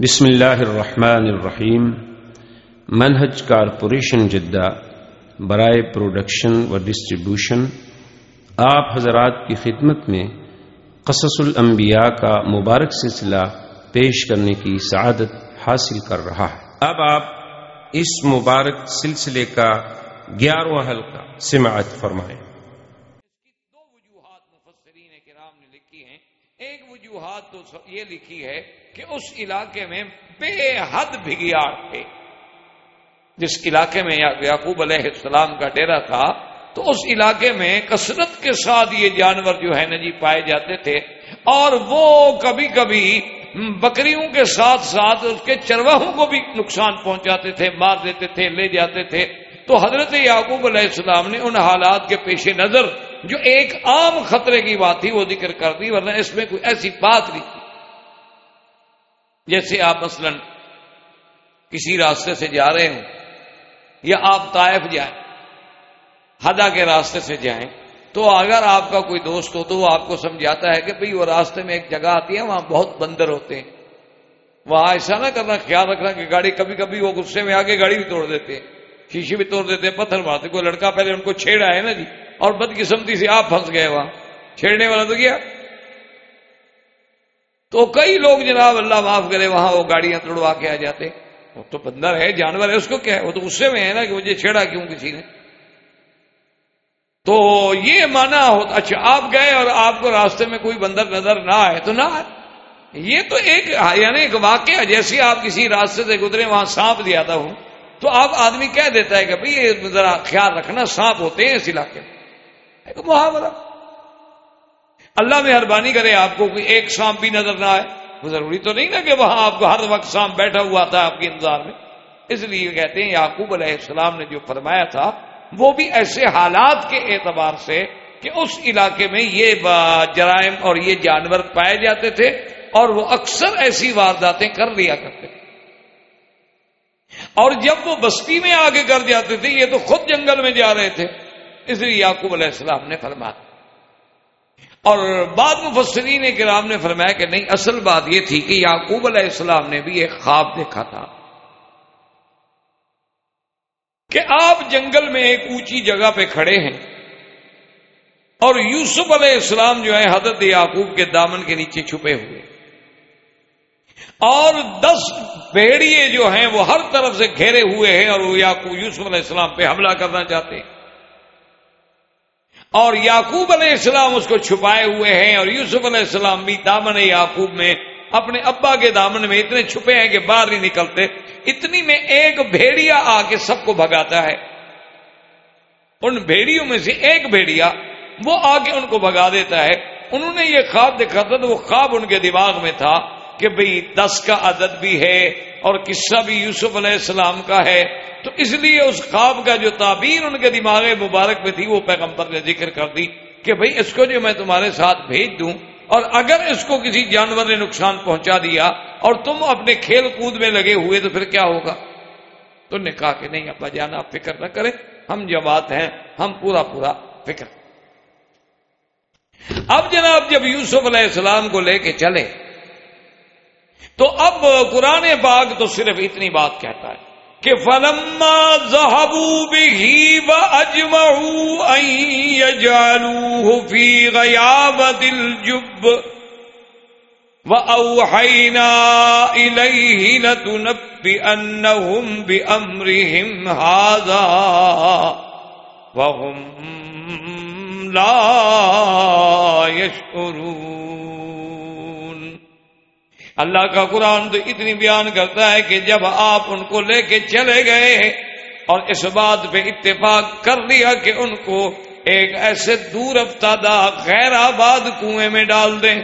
بسم اللہ الرحمن الرحیم۔ منہج کارپوریشن جدہ، برائے پروڈکشن و ڈسٹریبیوشن، آپ حضرات کی خدمت میں قصص الانبیاء کا مبارک سلسلہ پیش کرنے کی سعادت حاصل کر رہا ہے۔ اب آپ اس مبارک سلسلے کا گیارہواں حلقہ سماعت فرمائیں دو وجوہات مفسرین کرام نے لکھی ہیں ایک وجوہات تو یہ لکھی ہے کہ اس علاقے میں بے حد بھگیاڑ تھے جس علاقے میں یعقوب علیہ السلام کا ڈیرا تھا، تو اس علاقے میں کثرت کے ساتھ یہ جانور جو ہے نا جی پائے جاتے تھے۔ اور وہ کبھی کبھی بکریوں کے ساتھ ساتھ اس کے چرواہوں کو بھی نقصان پہنچاتے تھے، مار دیتے تھے، لے جاتے تھے۔ تو حضرت یعقوب علیہ السلام نے ان حالات کے پیش نظر جو ایک عام خطرے کی بات تھی وہ ذکر کر دی، ورنہ اس میں کوئی ایسی بات نہیں۔ تھی جیسے آپ مثلا کسی راستے سے جا رہے ہوں یا آپ طائف جائیں ہدا کے راستے سے جائیں، تو اگر آپ کا کوئی دوست ہو تو وہ آپ کو سمجھاتا ہے کہ بھئی وہ راستے میں ایک جگہ آتی ہے، وہاں بہت بندر ہوتے ہیں۔ وہاں ایسا نہ کرنا، خیال رکھنا کہ گاڑی کبھی کبھی وہ غصے میں آگے گاڑی بھی توڑ دیتے ہیں، شیشے بھی توڑ دیتے ہیں، پتھر مارتے کوئی لڑکا پہلے ان کو چھیڑا ہے نا جی۔ اور بدقسمتی سے آپ پھنس گئے وہاں۔ چھیڑنے والا تو کیا تو کئی لوگ جناب اللہ معاف کرے، وہاں وہ گاڑیاں توڑوا کے آ جاتے۔ وہ تو بندر ہے، جانور ہے، اس کو کیا ہے؟ وہ تو غصے میں ہے نا کہ مجھے چھیڑا کیوں کسی نے؟ تو یہ مانا ہوتا اچھا آپ گئے اور آپ کو راستے میں کوئی بندر نظر نہ آئے تو نہ آئے۔ یہ تو ایک یعنی ایک واقعہ، جیسے آپ کسی راستے سے گزرے، وہاں سانپ دیا تھا ہوں، تو آپ آدمی کہہ دیتا ہے کہ بھائی یہ ذرا خیال رکھنا، سانپ ہوتے ہیں اس علاقے میں۔ ایک محاورہ۔ اللہ مہربانی کرے آپ کو کوئی ایک سانپ بھی نظر نہ آئے۔ وہ ضروری تو نہیں نا کہ وہاں آپ کو ہر وقت سانپ بیٹھا ہوا تھا آپ کے انتظار میں۔ اس لیے کہتے ہیں یعقوب علیہ السلام نے جو فرمایا تھا، وہ بھی ایسے حالات کے اعتبار سے کہ اس علاقے میں یہ جرائم اور یہ جانور پائے جاتے تھے اور وہ اکثر ایسی وارداتیں کر لیا کرتے تھے۔ اور جب وہ بستی میں آگے کر جاتے تھے، یہ تو خود جنگل میں جا رہے تھے۔ اس لیے یعقوب علیہ السلام نے فرمایا اور بعد مفسرین کرام نے فرمایا کہ نہیں، اصل بات یہ تھی کہ یعقوب علیہ السلام نے بھی ایک خواب دیکھا تھا کہ آپ جنگل میں ایک اونچی جگہ پہ کھڑے ہیں اور یوسف علیہ السلام جو ہے حضرت یعقوب کے دامن کے نیچے چھپے ہوئے اور دس بھیڑیے جو ہیں وہ ہر طرف سے گھیرے ہوئے ہیں اور وہ یعقوب یوسف علیہ السلام پہ حملہ کرنا چاہتے ہیں۔ اور یعقوب علیہ السلام اس کو چھپائے ہوئے ہیں اور یوسف علیہ السلام بھی دامن یعقوب میں اپنے ابا کے دامن میں اتنے چھپے ہیں کہ باہر نہیں نکلتے۔ اتنی میں ایک بھیڑیا آ کے سب کو بھگاتا ہے۔ ان بھیڑیوں میں سے ایک بھیڑیا وہ آ کے ان کو بھگا دیتا ہے۔ انہوں نے یہ خواب دیکھا تھا تو وہ خواب ان کے دماغ میں تھا۔ کہ بھئی دس کا عدد بھی ہے اور قصہ بھی یوسف علیہ السلام کا ہے، تو اس لیے اس خواب کا جو تعبیر ان کے دماغ مبارک میں تھی، وہ پیغمبر نے ذکر کر دی کہ بھئی اس کو جو میں تمہارے ساتھ بھیج دوں، اور اگر اس کو کسی جانور نے نقصان پہنچا دیا اور تم اپنے کھیل کود میں لگے ہوئے، تو پھر کیا ہوگا؟ تو نے کہا کہ نہیں، ابا جانا، آپ فکر نہ کریں، ہم جماعت ہیں، ہم پورا پورا فکر۔ اب جناب جب یوسف علیہ السلام کو لے کے چلے تو اب قرآن باغ تو صرف اتنی بات کہتا ہے کہ فلما ذهبوا به واجمعوا ان يجعلوه في غيابه الجب واوحينا اليه لتنبئنهم بامرهم هذا وهم لا يشعرون اللہ کا قرآن تو اتنی بیان کرتا ہے کہ جب آپ ان کو لے کے چلے گئے اور اس بات پہ اتفاق کر لیا کہ ان کو ایک ایسے دور افتادہ غیر آباد کنویں میں ڈال دیں۔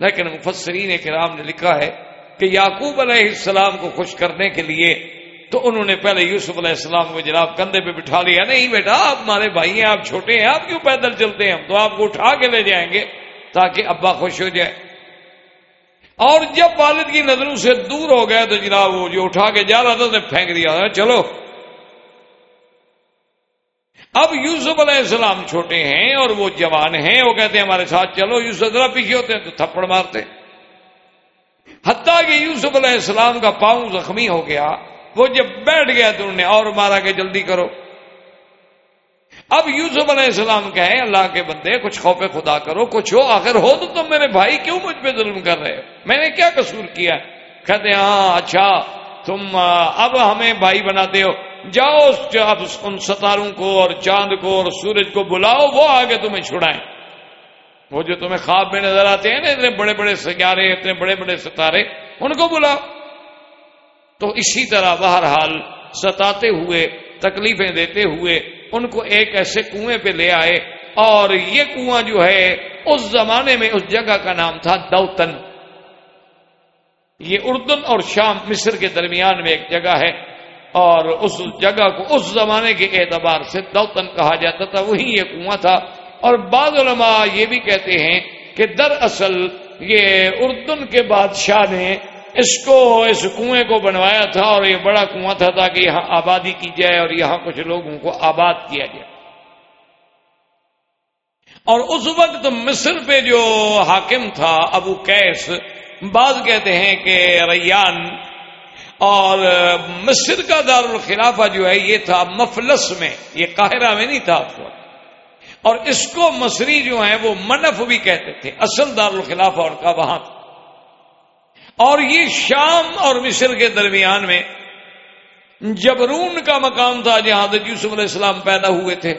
لیکن مفسرین کرام نے لکھا ہے کہ یعقوب علیہ السلام کو خوش کرنے کے لیے تو انہوں نے پہلے یوسف علیہ السلام کو جناب کندھے پہ بٹھا لیا۔ نہیں بیٹا، آپ ہمارے بھائی ہیں، آپ چھوٹے ہیں، آپ کیوں پیدل چلتے ہیں؟ ہم تو آپ کو اٹھا کے لے جائیں گے تاکہ ابا خوش ہو جائے۔ اور جب والد کی نظروں سے دور ہو گیا تو جناب وہ جو اٹھا کے جا رہا تھا پھینک دیا چلو۔ اب یوسف علیہ السلام چھوٹے ہیں اور وہ جوان ہیں، وہ کہتے ہیں ہمارے ساتھ چلو، یوسف ذرا پیچھے ہوتے ہیں تو تھپڑ مارتے۔ حتیٰ کہ یوسف علیہ السلام کا پاؤں زخمی ہو گیا، وہ جب بیٹھ گیا تو انہوں نے اور مارا کہ جلدی کرو۔ اب یوسف علیہ السلام کہیں اللہ کے بندے، کچھ خوف خدا کرو، کچھ ہو، آخر ہو تو تم میرے بھائی کیوں مجھ پہ ظلم کر رہے ہو؟ میں نے کیا قصور کیا؟ کہتے ہاں اچھا تم اب ہمیں بھائی بناتے ہو۔ جاؤ اب ان ستاروں کو اور چاند کو اور سورج کو بلاؤ، وہ آگے تمہیں چھڑائیں۔ وہ جو تمہیں خواب میں نظر آتے ہیں نا، اتنے بڑے بڑے سیارے اتنے بڑے بڑے ستارے، ان کو بلاؤ۔ تو اسی طرح بہرحال ستاتے ہوئے، تکلیفیں دیتے ہوئے ان کو ایک ایسے کنویں پہ لے آئے اور یہ کنواں جو ہے، اس زمانے میں اس جگہ کا نام تھا دوتن۔ یہ اردن اور شام مصر کے درمیان میں ایک جگہ ہے اور اس جگہ کو اس زمانے کے اعتبار سے دوتن کہا جاتا تھا، وہی یہ کنواں تھا۔ اور بعض علماء یہ بھی کہتے ہیں کہ دراصل یہ اردن کے بادشاہ نے اس کو، اس کنویں کو بنوایا تھا اور یہ بڑا کنواں تھا تاکہ یہاں آبادی کی جائے اور یہاں کچھ لوگوں کو آباد کیا جائے۔ اور اس وقت مصر پہ جو حاکم تھا ابو کیس بعض کہتے ہیں کہ ریان۔ اور مصر کا دار الخلافہ جو ہے، یہ تھا مفلس میں، یہ قاہرہ میں نہیں تھا اس وقت۔ اور اس کو مصری جو ہیں، وہ منف بھی کہتے تھے، اصل دار الخلافہ ان کا وہاں تھا۔ اور یہ شام اور مصر کے درمیان میں جبرون کا مقام تھا جہاں حضرت یوسف علیہ السلام پیدا ہوئے تھے،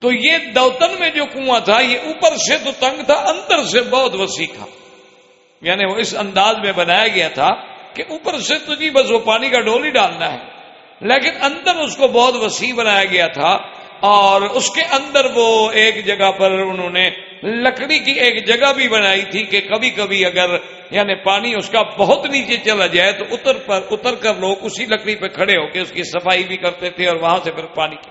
تو یہ دوتن میں جو کنواں تھا، یہ اوپر سے تو تنگ تھا، اندر سے بہت وسیع تھا۔ یعنی وہ اس انداز میں بنایا گیا تھا کہ اوپر سے تو جی بس وہ پانی کا ڈول ہی ڈالنا ہے۔ لیکن اندر اس کو بہت وسیع بنایا گیا تھا اور اس کے اندر وہ ایک جگہ پر انہوں نے لکڑی کی ایک جگہ بھی بنائی تھی کہ کبھی کبھی اگر یعنی پانی اس کا بہت نیچے چلا جائے تو اتر پر اتر کر لوگ اسی لکڑی پہ کھڑے ہو کے اس کی صفائی بھی کرتے تھے اور وہاں سے پھر پانی کی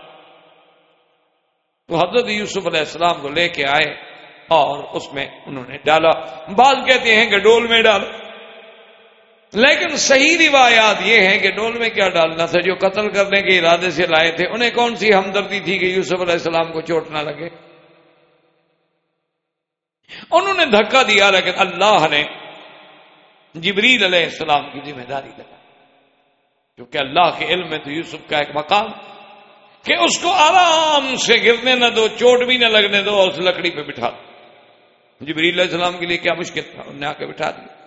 تو حضرت یوسف علیہ السلام کو لے کے آئے اور اس میں انہوں نے ڈالا۔ بعض کہتے ہیں کہ ڈول میں ڈال۔ لیکن صحیح روایات یہ ہیں کہ ڈول میں کیا ڈالنا تھا؟ جو قتل کرنے کے ارادے سے لائے تھے، انہیں کون سی ہمدردی تھی کہ یوسف علیہ السلام کو چوٹ نہ لگے؟ انہوں نے دھکا دیا، لیکن اللہ نے جبریل علیہ السلام کی ذمہ داری لگا۔ کیونکہ اللہ کے علم میں تو یوسف کا ایک مقام کہ اس کو آرام سے گرنے نہ دو، چوٹ بھی نہ لگنے دو، اور اس لکڑی پہ بٹھا دو۔ جبریل علیہ السلام کے لیے کیا مشکل تھا؟ انہوں نے آ کے بٹھا دیا۔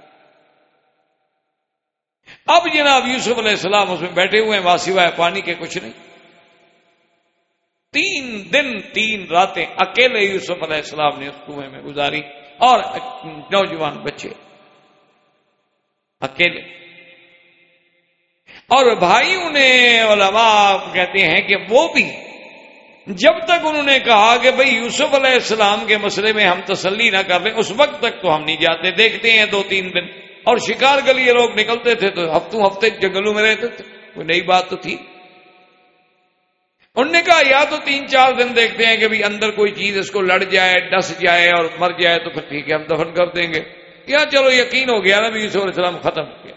اب جناب یوسف علیہ السلام اس میں بیٹھے ہوئے ہیں واسیوائے پانی کے کچھ نہیں۔ تین دن، تین راتیں اکیلے یوسف علیہ السلام نے اس کنویں میں گزاری اور نوجوان بچے اکیلے۔ اور بھائیوں نے علماء کہتے ہیں کہ وہ بھی جب تک انہوں نے کہا کہ بھئی یوسف علیہ السلام کے مسئلے میں ہم تسلی نہ کر لیں، اس وقت تک تو ہم نہیں جاتے، دیکھتے ہیں دو تین دن۔ اور شکار کے لیے لوگ نکلتے تھے تو ہفتوں ہفتے جنگلوں میں رہتے تھے، کوئی نئی بات تو تھی۔ انہوں نے کہا، یا تو تین چار دن دیکھتے ہیں کہ بھی اندر کوئی چیز اس کو لڑ جائے، ڈس جائے اور مر جائے تو پھر ٹھیک ہے، ہم دفن کر دیں گے۔ یا چلو یقین ہو گیا نا علیہ السلام ختم ہو گیا۔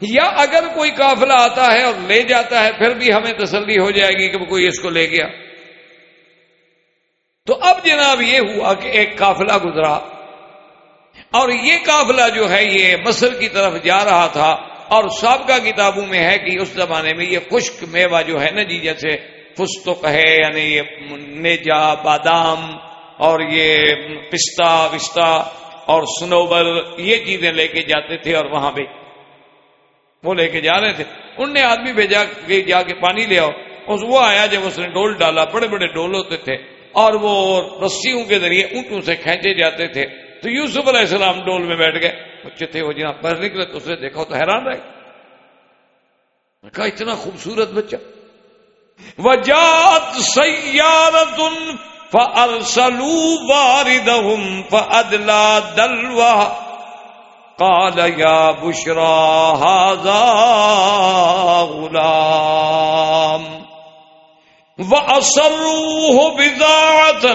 یا اگر کوئی قافلہ آتا ہے اور لے جاتا ہے، پھر بھی ہمیں تسلی ہو جائے گی کہ کوئی اس کو لے گیا۔ تو اب جناب یہ ہوا کہ ایک قافلہ گزرا۔ اور یہ قافلہ جو ہے، یہ مصر کی طرف جا رہا تھا اور سابقہ کتابوں میں ہے کہ اس زمانے میں یہ خشک میوہ جو ہے نا جی جیسے فستق ہے یعنی یہ نیجا بادام اور یہ پستہ وسطہ اور سنوبر یہ چیزیں لے کے جاتے تھے اور وہاں پہ وہ لے کے جا رہے تھے۔ ان نے آدمی بھیجا کے جا کے پانی لے آؤ۔ وہ آیا جب اس نے ڈول ڈالا، بڑے بڑے ڈول ہوتے تھے اور وہ رسیوں کے ذریعے اونٹوں سے کھینچے جاتے تھے۔ تو یوسف علیہ السلام ڈول میں بیٹھ گئے۔ بچے تھے وہ جہاں پڑھ نکلے تو اسے دیکھو تو حیران رہے۔ کہا، اتنا خوبصورت بچہ۔ وجات سیارت فارسلوا واردهم فادلا دلوا قال يا بشرى هذا غلام واصروه بضاعه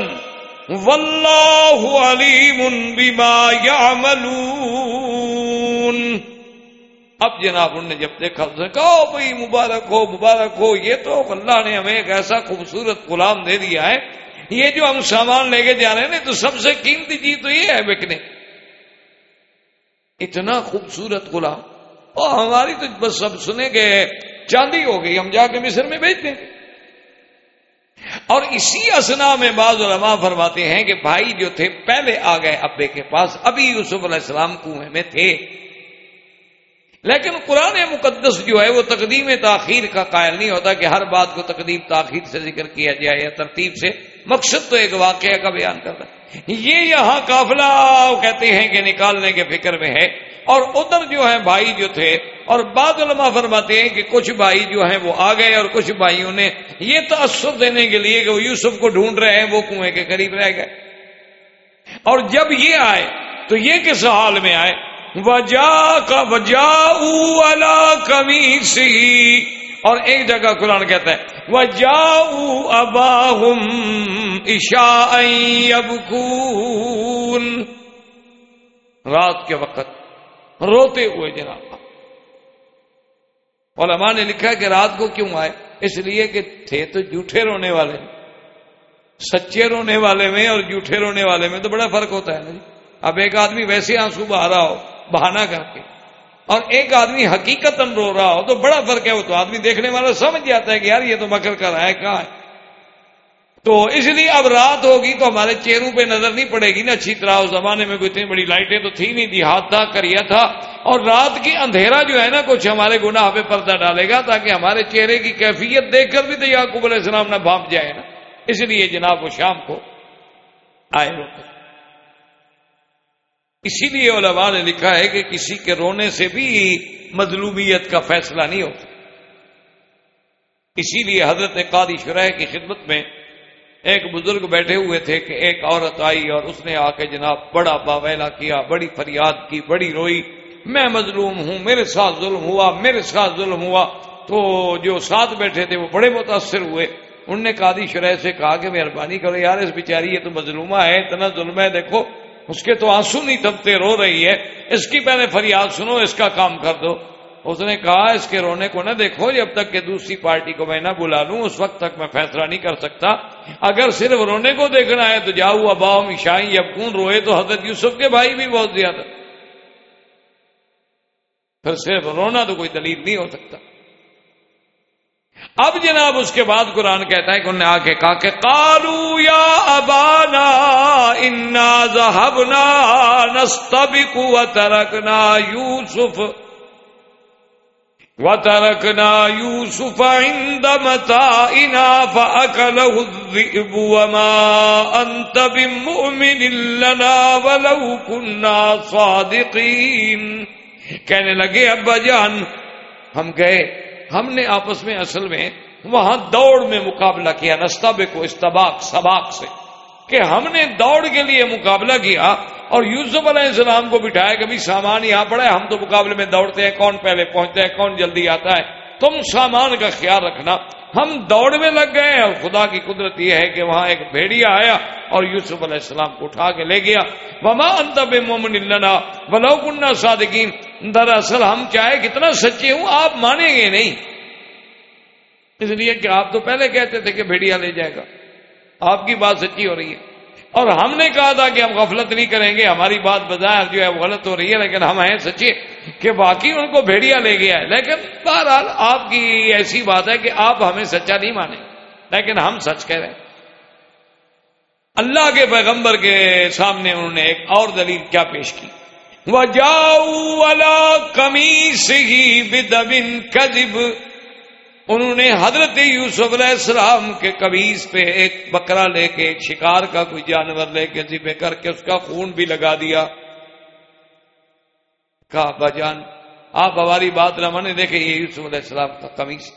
واللہ علیم بما یعملون اب جناب انہوں نے جب دیکھا اس نے کہا بھائی مبارک ہو مبارک ہو، یہ تو اللہ نے ہمیں ایک ایسا خوبصورت غلام دے دیا ہے، یہ جو ہم سامان لے کے جا رہے ہیں تو سب سے قیمتی چیز تو یہ ہے بکنے. اتنا خوبصورت غلام، اور ہماری تو بس سب سنے گے چاندی ہو گئی، ہم جا کے مصر میں بیچ دیں۔ گے اور اسی اسنا میں بعض علماء فرماتے ہیں کہ بھائی جو تھے، پہلے آ گئے ابے کے پاس، ابھی یوسف علیہ السلام کنویں میں تھے۔ لیکن قرآن مقدس جو ہے وہ تقدیم تاخیر کا قائل نہیں ہوتا کہ ہر بات کو تقدیم تاخیر سے ذکر کیا جائے یا ترتیب سے، مقصد تو ایک واقعہ کا بیان کرنا یہ یہاں قافلہ کہتے ہیں کہ نکالنے کے فکر میں ہے اور ادھر جو ہے بھائی جو تھے اور بعض علماء فرماتے ہیں کہ کچھ بھائی جو ہیں وہ آ گئے اور کچھ بھائیوں نے یہ تأثر دینے کے لیے کہ وہ یوسف کو ڈھونڈ رہے ہیں، وہ کنویں کے قریب رہ گئے۔ اور جب یہ آئے تو یہ کس حال میں آئے؟ وجا کا وجا کمی سی اور ایک جگہ قرآن کہتا ہے وجا ابا ہم عشا رات کے وقت روتے ہوئے جناب۔ علماء نے لکھا کہ رات کو کیوں آئے؟ اس لیے کہ تھے تو جھوٹے رونے والے سچے رونے والے میں اور جھوٹے رونے والے میں تو بڑا فرق ہوتا ہے نا جی۔ اب ایک آدمی ویسے آنسو بہا رہا ہو۔ بہانا کر کے۔ اور ایک آدمی حقیقت رو رہا ہو تو بڑا فرق ہے وہ تو آدمی دیکھنے والا سمجھ جاتا ہے کہ یار یہ تو مکر کر رہا ہے، کہاں ہے؟ تو اس لیے اب رات ہوگی تو ہمارے چہروں پہ نظر نہیں پڑے گی نا، اچھی طرح اس زمانے میں کوئی اتنی بڑی لائٹیں تو تھی نہیں ہاتھ تھا، کریا تھا۔ اور رات کی اندھیرا جو ہے نا، کچھ ہمارے گناہ پہ پردہ ڈالے گا تاکہ ہمارے چہرے کی کیفیت دیکھ کر بھی تو یعقوب علیہ السلام نہ بھاپ جائے نا۔ اس لیے جناب وہ شام کو آئے روتے اسی لیے علماء نے لکھا ہے کہ کسی کے رونے سے بھی مظلومیت کا فیصلہ نہیں ہوتا۔ اسی لیے حضرت قادی شرح کی خدمت میں ایک بزرگ بیٹھے ہوئے تھے کہ ایک عورت آئی اور اس نے آ کے جناب بڑا باویلا کیا، بڑی فریاد کی، بڑی روئی۔ میں مظلوم ہوں، میرے ساتھ ظلم ہوا، میرے ساتھ ظلم ہوا۔ تو جو ساتھ بیٹھے تھے وہ بڑے متاثر ہوئے۔ انہوں نے قادی شرح سے کہا کہ مہربانی کرو یار، اس بیچاری یہ تو مظلومہ ہے، اتنا ظلم ہے، دیکھو۔ اس کے تو آنسو نہیں تھمتے رو رہی ہے۔ اس کی پہلے فریاد سنو، اس کا کام کر دو۔ اس نے کہا، اس کے رونے کو نہ دیکھو، جب تک کہ دوسری پارٹی کو میں نہ بلا لوں، اس وقت تک میں فیصلہ نہیں کر سکتا۔ اگر صرف رونے کو دیکھنا ہے تو جاؤ اباؤ مشائی جب کون روئے؟ تو حضرت یوسف کے بھائی بھی بہت زیادہ۔ پھر صرف رونا تو کوئی دلیل نہیں ہو سکتا۔ اب جناب اس کے بعد قرآن کہتا ہے کہ انہوں نے آ کے کہا کہ کالو یا ابانا انا ذہبنا نستبق وترکنا یوسف. وترکنا یوسف عند متائنا فأکله الذئب وما انت بمؤمن لنا ولو كنا صادقین. کہنے لگے ابا جان، ہم گئے ہم نے آپس میں اصل میں وہاں دوڑ میں مقابلہ کیا نستابے کو استباق، سباق سے، کہ ہم نے دوڑ کے لیے مقابلہ کیا اور یوسف علیہ السلام کو بٹھایا کبھی سامان یہاں پڑا ہے، ہم تو مقابلے میں دوڑتے ہیں، کون پہلے پہنچتا ہے، کون جلدی آتا ہے۔ تم سامان کا خیال رکھنا۔ ہم دوڑ میں لگ گئے اور خدا کی قدرت یہ ہے کہ وہاں ایک بھیڑیا آیا اور یوسف علیہ السلام کو اٹھا کے لے گیا۔ وما انتب مومن اللہ ولو کنہ صادقین دراصل ہم چاہے کتنا سچے ہوں، آپ مانیں گے نہیں۔ اس لیے کہ آپ تو پہلے کہتے تھے کہ بھیڑیا لے جائے گا۔ آپ کی بات سچی ہو رہی ہے۔ اور ہم نے کہا تھا کہ ہم غفلت نہیں کریں گے، ہماری بات بظاہر جو ہے وہ غلط ہو رہی ہے، لیکن ہم ہیں سچے کہ باقی ان کو بھیڑیا لے گیا ہے۔ لیکن بہرحال آپ کی ایسی بات ہے کہ آپ ہمیں سچا نہیں مانیں۔ لیکن ہم سچ کہہ رہے ہیں۔ اللہ کے پیغمبر کے سامنے انہوں نے ایک اور دلیل کیا پیش کی۔ جاؤ کمی سے ہی بدبن کذب۔ انہوں نے حضرت یوسف علیہ السلام کے قبیز پہ ایک بکرا لے کے، ایک شکار کا کوئی جانور لے کے ذبح کر کے اس کا خون بھی لگا دیا۔ کہا بجان آپ ہماری بات نہ مانے دیکھیں یہ یوسف علیہ السلام کا قمیص،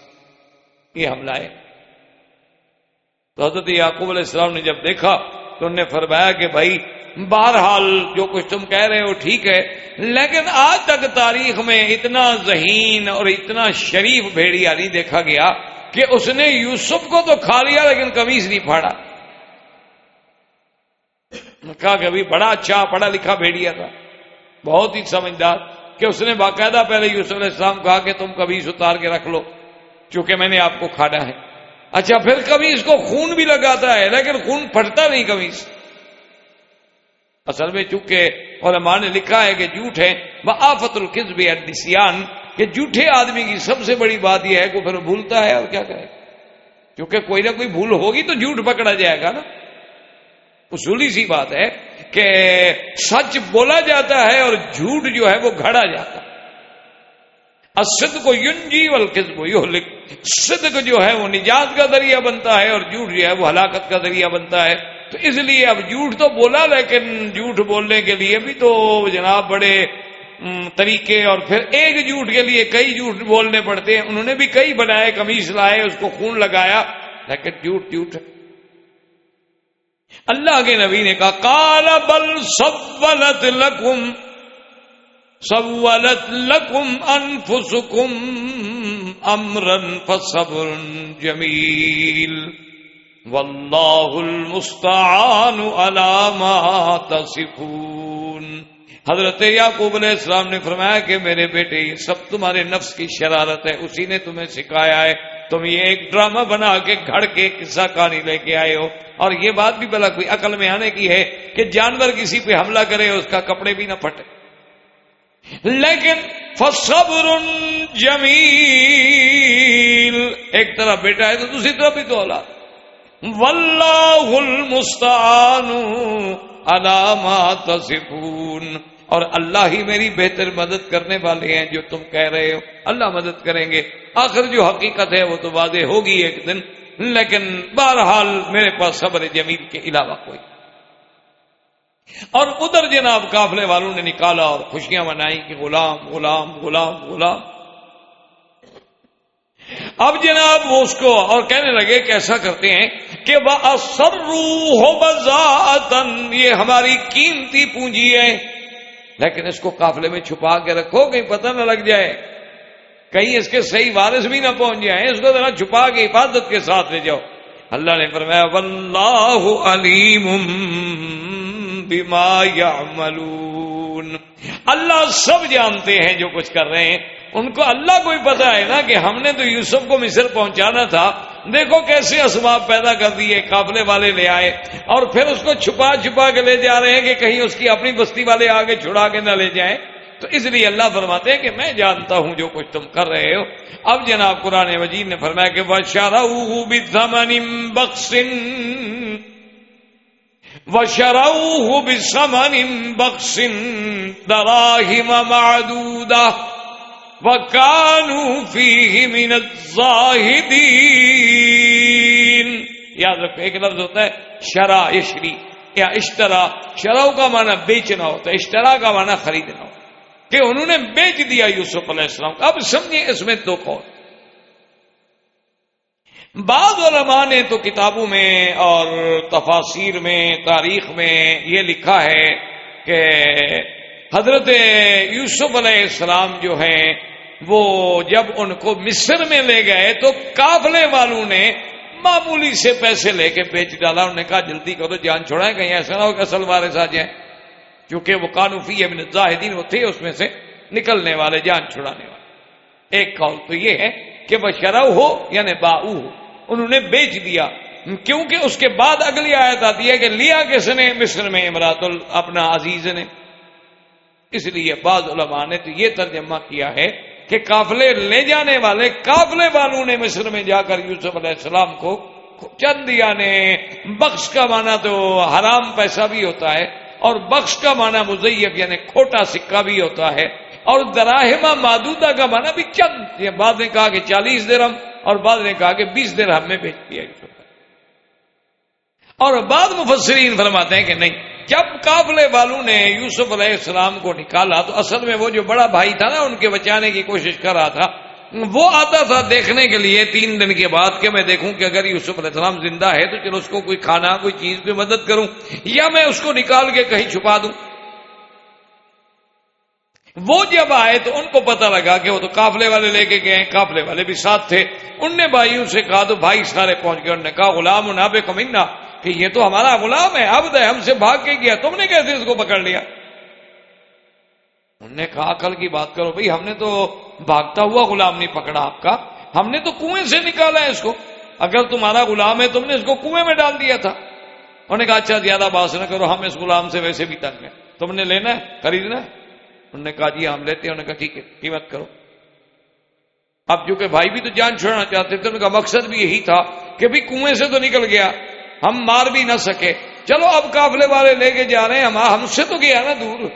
یہ حملہ ہے۔ تو حضرت یعقوب علیہ السلام نے جب دیکھا تو انہوں نے فرمایا کہ بھائی بہرحال جو کچھ تم کہہ رہے ہو ٹھیک ہے، لیکن آج تک تاریخ میں اتنا ذہین اور اتنا شریف بھیڑیا نہیں دیکھا گیا کہ اس نے یوسف کو تو کھا لیا لیکن کمیز نہیں پھاڑا۔ کہا کہ ابھی بڑا اچھا پڑھا لکھا بھیڑیا تھا۔ بہت ہی سمجھدار کہ اس نے باقاعدہ پہلے یوسف علیہ السلام کہا کہ تم کبھی اتار کے رکھ لو، چونکہ میں نے آپ کو کھانا ہے۔ اچھا پھر کبھی اس کو خون بھی لگاتا ہے، لیکن خون پھٹتا نہیں کبھی اصل میں چونکہ علماء نے لکھا ہے کہ جھوٹ ہے وہ آفت القزب الدسیان کہ جھوٹے آدمی کی سب سے بڑی بات یہ ہے کہ پھر بھولتا ہے اور کیا کرے؟ کیونکہ کوئی نہ کوئی بھول ہوگی تو جھوٹ پکڑا جائے گا نا۔ اصولی سی بات ہے کہ سچ بولا جاتا ہے اور جھوٹ جو ہے وہ گھڑا جاتا ہے۔ اسد کو یونجی والکذب یہلک۔ صدق جو ہے وہ نجات کا ذریعہ بنتا ہے اور جھوٹ جو ہے وہ ہلاکت کا ذریعہ بنتا ہے۔ تو اس لیے اب جھوٹ تو بولا، لیکن جھوٹ بولنے کے لیے بھی تو جناب بڑے طریقے اور پھر ایک جھوٹ کے لیے کئی جھوٹ بولنے پڑتے ہیں۔ انہوں نے بھی کئی بنائے کمیز لائے، اس کو خون لگایا، لیکن جھوٹ جھوٹ اللہ کے نبی نے کہا کالا بل سب لکم، سولت لکم انفسکم امرن فصبر جمیل۔ واللہ المستعان على ما تصفون۔ حضرت یعقوب علیہ السلام نے فرمایا کہ میرے بیٹے، یہ سب تمہارے نفس کی شرارت ہے، اسی نے تمہیں سکھایا ہے۔ تم یہ ایک ڈرامہ بنا کے گھڑ کے قصہ کہانی لے کے آئے ہو۔ اور یہ بات بھی بلا کوئی عقل میں آنے کی ہے کہ جانور کسی پہ حملہ کرے، اس کا کپڑے بھی نہ پھٹے۔ لیکن فصبر جمیل۔ ایک طرف بیٹا ہے تو دوسری طرف بھی تو اولاد۔ واللہ المستعان علامات تصفون۔ اور اللہ ہی میری بہتر مدد کرنے والے ہیں جو تم کہہ رہے ہو۔ اللہ مدد کریں گے۔ آخر جو حقیقت ہے وہ تو واضح ہوگی ایک دن۔ لیکن بہرحال میرے پاس صبر جمیل کے علاوہ کوئی۔ اور ادھر جناب قافلے والوں نے نکالا اور خوشیاں منائی کہ غلام غلام غلام غلام۔ اب جناب وہ اس کو اور کہنے لگے کہ ایسا کرتے ہیں کہ وہ سرو یہ ہماری قیمتی پونجی ہے۔ لیکن اس کو قافلے میں چھپا کے رکھو، کہیں پتہ نہ لگ جائے۔ کہیں اس کے صحیح وارث بھی نہ پہنچ جائیں، اس کو ذرا چھپا کے حفاظت کے ساتھ لے جاؤ۔ اللہ نے فرمایا واللہ علیم بما یعملون اللہ سب جانتے ہیں جو کچھ کر رہے ہیں۔ ان کو اللہ کو ہی پتا ہے نا کہ ہم نے تو یوسف کو مصر پہنچانا تھا۔ دیکھو کیسے اسباب پیدا کر دیے، قافلے والے لے آئے اور پھر اس کو چھپا چھپا کے لے جا رہے ہیں کہ کہیں اس کی اپنی بستی والے آگے چھڑا کے نہ لے جائیں۔ تو اس لیے اللہ فرماتے ہیں کہ میں جانتا ہوں جو کچھ تم کر رہے ہو۔ اب جناب قرآن وجید نے فرمایا کہ وہ شارہ بخشن و شراؤ بسمن بخش دراہم معدودہ وکانو فیہ من الزاہدین یاد رکھو، ایک لفظ ہوتا ہے شرا اشری یا اشترا، شراؤ کا معنی بیچنا ہوتا ہے، اشترا کا معنی خریدنا ہوتا ہے۔ کہ انہوں نے بیچ دیا یوسف علیہ السلام اب سمجھیں اس میں دو قول۔ بعض علماء نے تو کتابوں میں اور تفاصیر میں، تاریخ میں یہ لکھا ہے کہ حضرت یوسف علیہ السلام جو ہیں وہ جب ان کو مصر میں لے گئے تو قافلے والوں نے معمولی سے پیسے لے کے بیچ ڈالا۔ انہوں نے کہا، جلدی کرو، جان چھوڑائیں کہیں ایسا نہ ہو کہ اصل وارث آ جائیں۔ کیونکہ وہ قانوفی ابن زاہدین وہ تھے، اس میں سے نکلنے والے، جان چھڑانے والے۔ ایک قول تو یہ ہے کہ وہ شرو ہو یعنی باؤ ہو۔ انہوں نے بیچ دیا۔ کیونکہ اس کے بعد اگلی آیت آتی ہے کہ لیا کس نے؟ مصر میں امراط اپنا عزیز نے۔ اس لیے بعض علماء نے تو یہ ترجمہ کیا ہے کہ قافلے لے جانے والے قافلے والوں نے مصر میں جا کر یوسف علیہ السلام کو چند دیا نے بخش کا معنی تو حرام پیسہ بھی ہوتا ہے اور بخش کا معنی مزیب یعنی کھوٹا سکہ بھی ہوتا ہے اور دراہمہ مادودہ کا معنی بھی چند یہ بعد نے کہا کہ چالیس درم اور بعد نے کہا کہ بیس درہم میں بیچ دیا اور بعد مفسرین فرماتے ہیں کہ نہیں جب قافلے والوں نے یوسف علیہ السلام کو نکالا تو اصل میں وہ جو بڑا بھائی تھا نا، ان کے بچانے کی کوشش کر رہا تھا۔ وہ آتا تھا دیکھنے کے لیے تین دن کے بعد کہ میں دیکھوں کہ اگر یوسف علیہ السلام زندہ ہے تو چلو اس کو کوئی کھانا، کوئی چیز کوئی مدد کروں، یا میں اس کو نکال کے کہیں چھپا دوں۔ وہ جب آئے تو ان کو پتا لگا کہ وہ تو قافلے والے لے کے گئے، قافلے والے بھی ساتھ تھے۔ ان نے بھائیوں سے کہا تو بھائی سارے پہنچ گئے، انہوں نے کہا، غلام ناب کمینا کہ یہ تو ہمارا غلام ہے اب ہے، ہم سے بھاگ کے گیا، تم نے کیسے اس کو پکڑ لیا؟ انہوں نے کہا کل کی بات کرو بھائی، ہم نے تو بھاگتا ہوا غلام نہیں پکڑا آپ کا، ہم نے تو کنویں سے نکالا ہے اس کو۔ اگر تمہارا غلام ہے، تم نے اس کو کنویں میں ڈال دیا تھا۔ انہوں نے کہا اچھا زیادہ بات نہ کرو، ہم اس غلام سے ویسے بھی تنگ ہیں۔ تم نے لینا ہے، خریدنا ہے۔ انہوں نے کہا جی ہم لیتے ہیں۔ انہوں نے کہا، ٹھیک ہے، قیمت کرو۔ اب جو کہ بھائی بھی تو جان چھوڑنا چاہتے تھے ان کا مقصد بھی یہی تھا کہ بھی کنویں سے تو نکل گیا۔ ہم مار بھی نہ سکے۔ چلو اب قافلے والے لے کے جا رہے ہیں، ہم سے تو گیا نا دور۔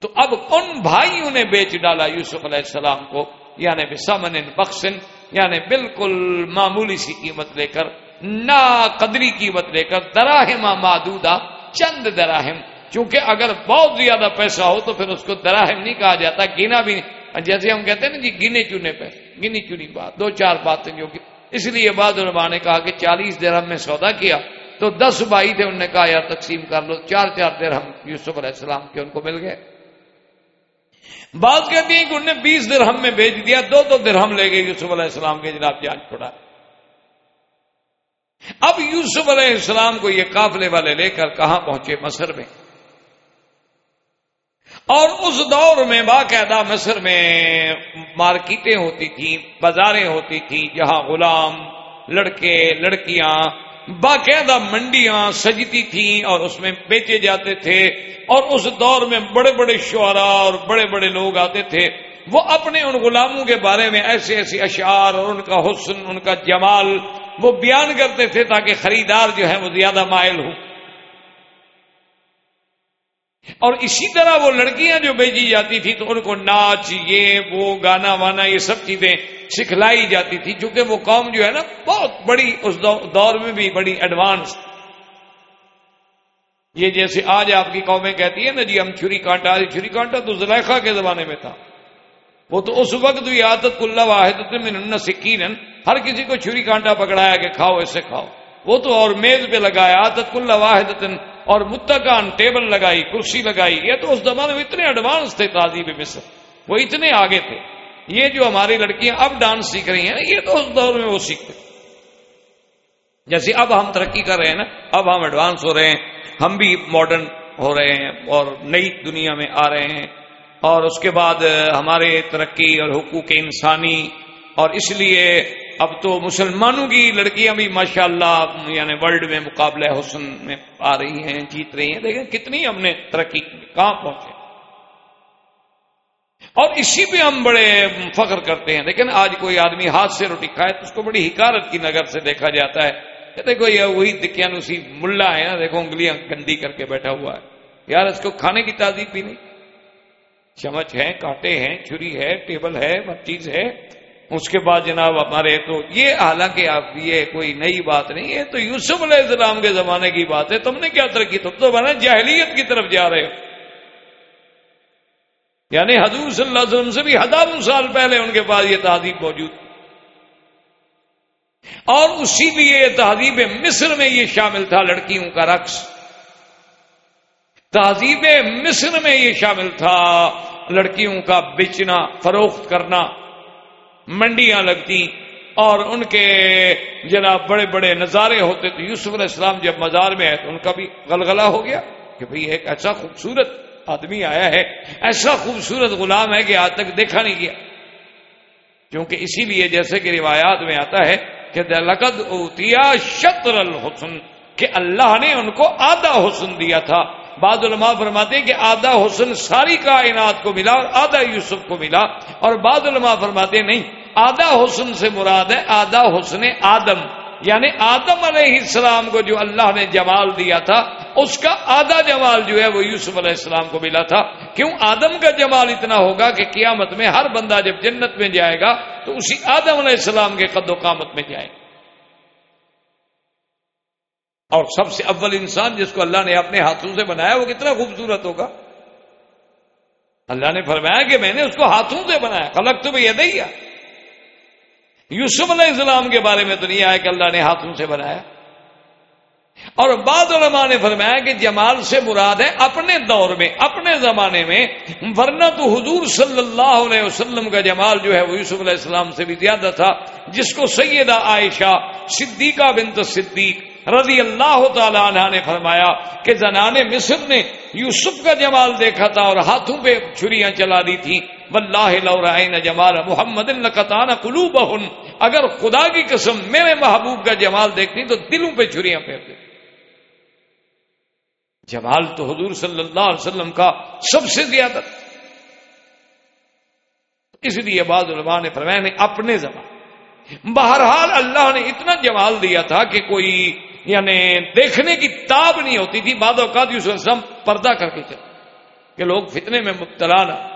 تو اب ان بھائیوں نے بیچ ڈالا یوسف علیہ السلام کو یعنی بسمن بخشن یعنی بالکل معمولی سی قیمت لے کر نا قدری قیمت لے کر، دراہم مادودا چند دراہم۔ چونکہ اگر بہت زیادہ پیسہ ہو تو پھر اس کو دراہم نہیں کہا جاتا گینا بھی نہیں۔ جیسے ہم کہتے ہیں نا جی گنے چنے پہ، گنی چنی بات، دو چار باتیں جو اس لیے بعد علماء نے کہا کہ چالیس درہم میں سودا کیا تو دس بھائی تھے، انہوں نے کہا، یار تقسیم کر لو، چار چار درہم یوسف علیہ السلام کے ان کو مل گئے۔ بات کہتی ہیں کہ انہوں نے بیس درہم میں بیچ دیا، دو دو درہم لے گئے یوسف علیہ السلام کے جناب جان چھوڑا۔ اب یوسف علیہ السلام کو یہ قافلے والے لے کر کہاں پہنچے؟ مصر میں۔ اور اس دور میں باقاعدہ مصر میں مارکیٹیں ہوتی تھیں بازاریں ہوتی تھیں جہاں غلام، لڑکے، لڑکیاں، باقاعدہ منڈیاں سجتی تھیں اور اس میں بیچے جاتے تھے اور اس دور میں بڑے بڑے شعرا اور بڑے بڑے لوگ آتے تھے۔ وہ اپنے ان غلاموں کے بارے میں ایسے ایسے اشعار اور ان کا حسن، ان کا جمال وہ بیان کرتے تھے تاکہ خریدار جو ہے وہ زیادہ مائل ہوں اور اسی طرح وہ لڑکیاں جو بیچی جاتی تھی تو ان کو ناچ، یہ، وہ، گانا وانا، یہ سب چیزیں سکھلائی جاتی تھی، چونکہ وہ قوم جو ہے نا بہت بڑی، اس دور میں بھی بڑی ایڈوانس یہ جیسے آج آپ کی قومیں کہتی ہیں نا جی ہم چھری کانٹا چھری کانٹا تو زلیخا کے زمانے میں تھا۔ وہ تو اس وقت بھی عادت اللہ واحد میں سکین ہر کسی کو چھری کانٹا پکڑایا کہ کھاؤ ایسے کھاؤ۔ وہ تو اور میز پہ لگایا، عادت اللہ واحد اور متکان ٹیبل لگائی، کرسی لگائی، یہ تو اس زمانے میں اتنے ایڈوانس تھے تہذیب مصر۔ وہ اتنے آگے تھے۔ یہ جو ہماری لڑکیاں اب ڈانس سیکھ رہی ہیں، یہ تو اس دور میں وہ سیکھتے۔ جیسے اب ہم ترقی کر رہے ہیں نا، اب ہم ایڈوانس ہو رہے ہیں، ہم بھی ماڈرن ہو رہے ہیں اور نئی دنیا میں آ رہے ہیں۔ اور اس کے بعد ہمارے ترقی اور حقوق انسانی اور اس لیے اب تو مسلمانوں کی لڑکیاں بھی ماشاء اللہ یعنی ورلڈ میں مقابلہ حسن میں آ رہی ہیں، جیت رہی ہیں۔ دیکھیں کتنی ہم نے ترقی کہاں پہنچے؟ اور اسی پہ ہم بڑے فخر کرتے ہیں۔ لیکن آج کوئی آدمی ہاتھ سے روٹی کھائے تو اس کو بڑی حکارت کی نظر سے دیکھا جاتا ہے۔ کہ دیکھو، یہ وہی دکیا ملا ہے نا۔ دیکھو، انگلیاں گندی کر کے بیٹھا ہوا ہے۔ یار، اس کو کھانے کی تعداد بھی نہیں۔ چمچ ہے، کانٹے ہیں، چھری ہے، ٹیبل ہے، ہر چیز ہے۔ اس کے بعد جناب ہمارے تو یہ حالانکہ آپ یہ کوئی نئی بات نہیں ہے، تو یوسف علیہ السلام کے زمانے کی بات ہے۔ تم نے کیا ترقی، تم تو بنا جاہلیت کی طرف جا رہے ہو۔ یعنی حضور صلی اللہ علیہ وسلم سے بھی ہزاروں سال پہلے ان کے پاس یہ تہذیب موجود۔ اور اسی لیے تہذیب مصر میں یہ شامل تھا، لڑکیوں کا رقص۔ تہذیب مصر میں یہ شامل تھا، لڑکیوں کا بیچنا، فروخت کرنا۔ منڈیاں لگتی اور ان کے جناب بڑے بڑے نظارے ہوتے تو یوسف علیہ السلام جب مزار میں آئے تو ان کا بھی غلغلہ ہو گیا کہ بھئی ایک ایسا خوبصورت آدمی آیا ہے، ایسا خوبصورت غلام ہے کہ آج تک دیکھا نہیں گیا۔ کیونکہ اسی لیے جیسے کہ روایات میں آتا ہے کہ لقد اوتیا شطر الحسن، کہ اللہ نے ان کو آدھا حسن دیا تھا۔ بعض علماء فرماتے ہیں کہ آدھا حسن ساری کائنات کو ملا اور آدھا یوسف کو ملا اور بعض علماء فرماتے ہیں نہیں، آدھا حسن سے مراد ہے آدھا حسن آدم یعنی آدم علیہ السلام کو جو اللہ نے جمال دیا تھا، اس کا آدھا جمال جو ہے وہ یوسف علیہ السلام کو ملا تھا۔ کیوں؟ آدم کا جمال اتنا ہوگا کہ قیامت میں ہر بندہ جب جنت میں جائے گا تو اسی آدم علیہ السلام کے قد و قامت میں جائے گا۔ اور سب سے اول انسان جس کو اللہ نے اپنے ہاتھوں سے بنایا، وہ کتنا خوبصورت ہوگا۔ اللہ نے فرمایا کہ میں نے اس کو ہاتھوں سے بنایا، خلق تو بھی یہ یوسف علیہ السلام کے بارے میں تو نہیں آیا کہ اللہ نے ہاتھوں سے بنایا۔ اور بعض علماء نے فرمایا کہ جمال سے مراد ہے اپنے دور میں، اپنے زمانے میں۔ ورنہ تو حضور صلی اللہ علیہ وسلم کا جمال جو ہے وہ یوسف علیہ السلام سے بھی زیادہ تھا، جس کو سیدہ عائشہ، صدیقہ بنت صدیق رضی اللہ تعالی عنہ نے فرمایا کہ زنان مصر نے یوسف کا جمال دیکھا تھا اور ہاتھوں پہ چھریاں چلا دی تھی واللہ جمال محمد القطان قلوب اگر خدا کی قسم میرے محبوب کا جمال دیکھتی تو دلوں پہ چھریاں پھیرتے جمال تو حضور صلی اللہ علیہ وسلم کا سب سے زیادہ۔ اس لیے بعض علماء نے فرمایا نے اپنے زمان۔ بہرحال اللہ نے اتنا جمال دیا تھا کہ کوئی یعنی دیکھنے کی تاب نہیں ہوتی تھی بعد اوقات یوسف وسلم پردہ کر کے چل کہ لوگ فتنے میں مبتلا نہ۔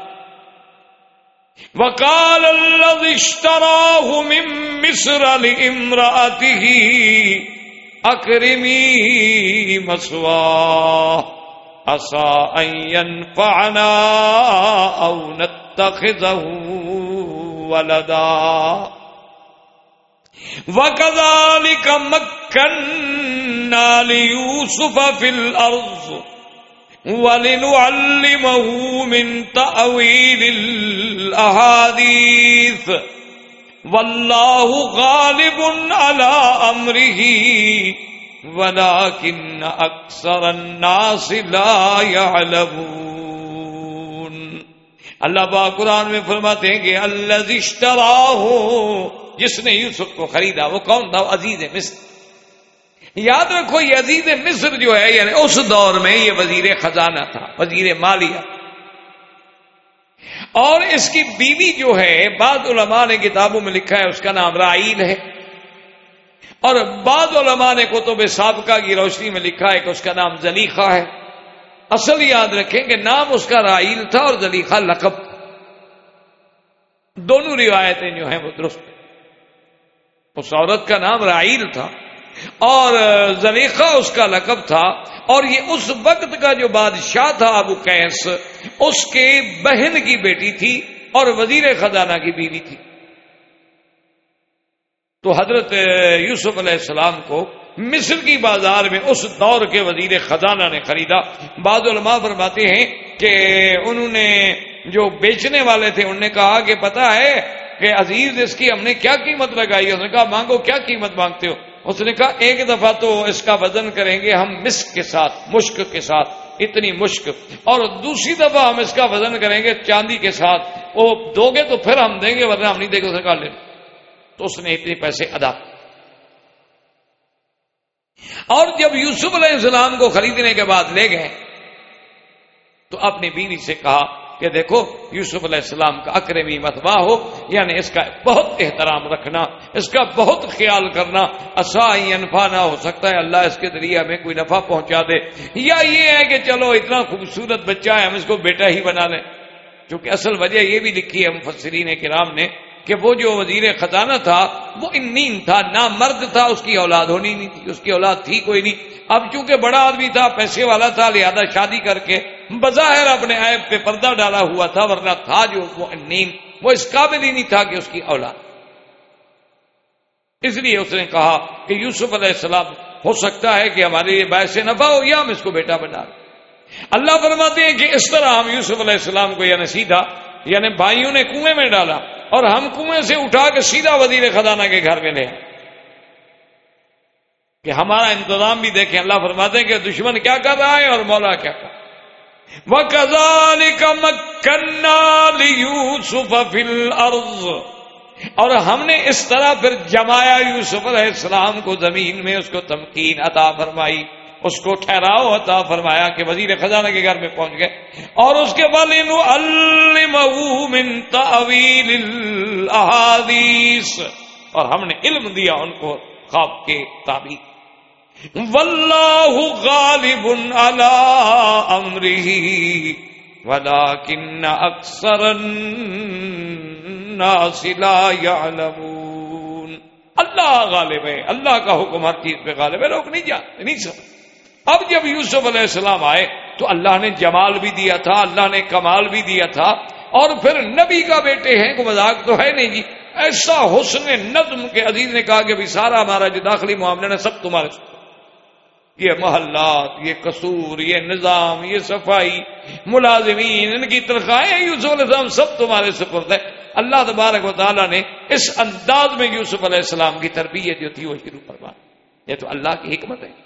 وکال اللہ من مصر لامرأته اکرمی مسوا اصا ينفعنا او نتخذه ولدا۔ وكذلك مكنا ليوسف في الارض ولنعلمه من تأويل الأحاديث والله غالب على أمره ولكن أكثر الناس لا يعلمون۔ اللہ با قرآن میں فرماتے ہیں کہ اللہ اشترا ہو جس نے یوسف کو خریدا، وہ کون تھا؟ عزیز مصر۔ یاد رکھو یہ عزیز مصر جو ہے یعنی اس دور میں یہ وزیر خزانہ تھا، وزیر مالیہ۔ اور اس کی بیوی جو ہے، بعض علماء نے کتابوں میں لکھا ہے، اس کا نام رائل ہے۔ اور بعض علماء نے کتب سابقہ کی روشنی میں لکھا ہے کہ اس کا نام زلیخہ ہے۔ اصل یاد رکھیں کہ نام اس کا رائل تھا اور زلیخہ لقب۔ دونوں روایتیں جو ہیں وہ درست اس عورت کا نام رائل تھا۔ اور زلیخہ اس کا لقب تھا، اور یہ اس وقت کا جو بادشاہ تھا ابو کیس اس کے بہن کی بیٹی تھی اور وزیر خزانہ کی بیوی تھی۔ تو حضرت یوسف علیہ السلام کو مصر کی بازار میں اس دور کے وزیر خزانہ نے خریدا۔ بعض علماء فرماتے ہیں کہ انہوں نے جو بیچنے والے تھے، انہوں نے کہا کہ پتا ہے کہ عزیز، اس کی ہم نے کیا قیمت لگائی؟ اس نے کہا، مانگو، کیا قیمت مانگتے ہو؟ اس نے کہا، ایک دفعہ تو اس کا وزن کریں گے ہم مسک کے ساتھ، مشک کے ساتھ، اتنی مشک۔ اور دوسری دفعہ ہم اس کا وزن کریں گے چاندی کے ساتھ۔ وہ دو گے تو پھر ہم دیں گے، ورنہ ہم نہیں دیں گے اس لے تو اس نے اتنے پیسے ادا۔ اور جب یوسف علیہ السلام کو خریدنے کے بعد لے گئے، تو اپنی بیوی سے کہا کہ دیکھو، یوسف علیہ السلام کا اکرمی متبا ہو یعنی اس کا بہت احترام رکھنا، اس کا بہت خیال کرنا انفا نہ ہو سکتا ہے، اللہ اس کے ذریعے ہمیں کوئی نفع پہنچا دے۔ یا یہ ہے کہ چلو، اتنا خوبصورت بچہ ہے، ہم اس کو بیٹا ہی بنا لیں۔ کیونکہ اصل وجہ یہ بھی لکھی ہے مفسرین کرام نے کہ وہ جو وزیر خزانہ تھا، وہ انین تھا نہ مرد تھا، اس کی اولاد ہونی نہیں تھی، اس کی اولاد تھی کوئی نہیں۔ اب چونکہ بڑا آدمی تھا، پیسے والا تھا، لہذا شادی کر کے بظاہر اپنے عیب پہ پردہ ڈالا ہوا تھا، ورنہ تھا جو وہ انین وہ اس قابل ہی نہیں تھا کہ اس کی اولاد۔ اس لیے اس نے کہا کہ یوسف علیہ السلام، ہو سکتا ہے کہ ہمارے لیے باعث نفع ہو یا ہم اس کو بیٹا بنا اللہ فرماتے ہیں کہ اس طرح ہم یوسف علیہ السلام کو یعنی سیدھا یعنی بھائیوں نے کنویں میں ڈالا اور ہم کنویں سے اٹھا کے سیدھا وزیر خزانہ کے گھر میں لے کہ ہمارا انتظام بھی دیکھیں، اللہ فرماتے ہیں کہ دشمن کیا کر رہا ہے اور مولا کیا کر وہ کزال کا یوسف اور ہم نے اس طرح پھر جمایا یوسف علیہ السلام کو زمین میں، اس کو تمکین عطا فرمائی۔ اس کو ٹھہراؤ، عطا فرمایا کہ وزیر خزانہ کے گھر میں پہنچ گئے۔ اور اس کے بعد اور ہم نے علم دیا ان کو خواب کے تعبیر واللہ غالب على امره ولكن اکثر الناس لا يعلمون اللہ غالب ہے، اللہ کا حکم ہر چیز پہ غالب ہے لوگ نہیں جانتے نہیں سمجھ اب جب یوسف علیہ السلام آئے تو اللہ نے جمال بھی دیا تھا، اللہ نے کمال بھی دیا تھا اور پھر نبی کا بیٹے ہیں کو مذاق تو ہے نہیں جی۔ ایسا حسن نظم کے عزیز نے کہا کہ سارا ہمارا جو داخلی معاملہ ہے سب تمہارے یہ محلات، یہ قصور، یہ نظام، یہ صفائی، ملازمین، ان کی تنخواہیں یوسف علیہ السلام سب تمہارے سپرد ہے۔ اللہ تبارک و تعالیٰ نے اس انداز میں یوسف علیہ السلام کی تربیت جو تھی، وہ شروع کروا یہ تو اللہ کی حکمت ہے۔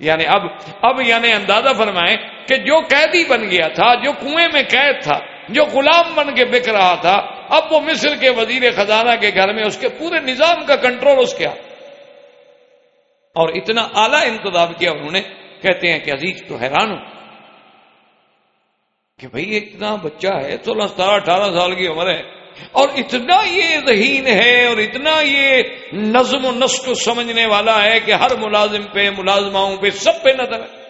یعنی اب اب یعنی اندازہ فرمائیں کہ جو قیدی بن گیا تھا، جو کنویں میں قید تھا، جو غلام بن کے بک رہا تھا، اب وہ مصر کے وزیر خزانہ کے گھر میں اس کے پورے نظام کا کنٹرول اس کے اور اتنا اعلیٰ انتظام کیا انہوں نے، کہتے ہیں کہ عزیز تو حیران ہوں کہ بھئی اتنا بچہ ہے، سولہ ستارہ اٹھارہ سال کی عمر ہے۔ اور اتنا یہ ذہین ہے اور اتنا یہ نظم و نسق سمجھنے والا ہے کہ ہر ملازم پہ، ملازماؤں پہ سب پہ نظر ہے۔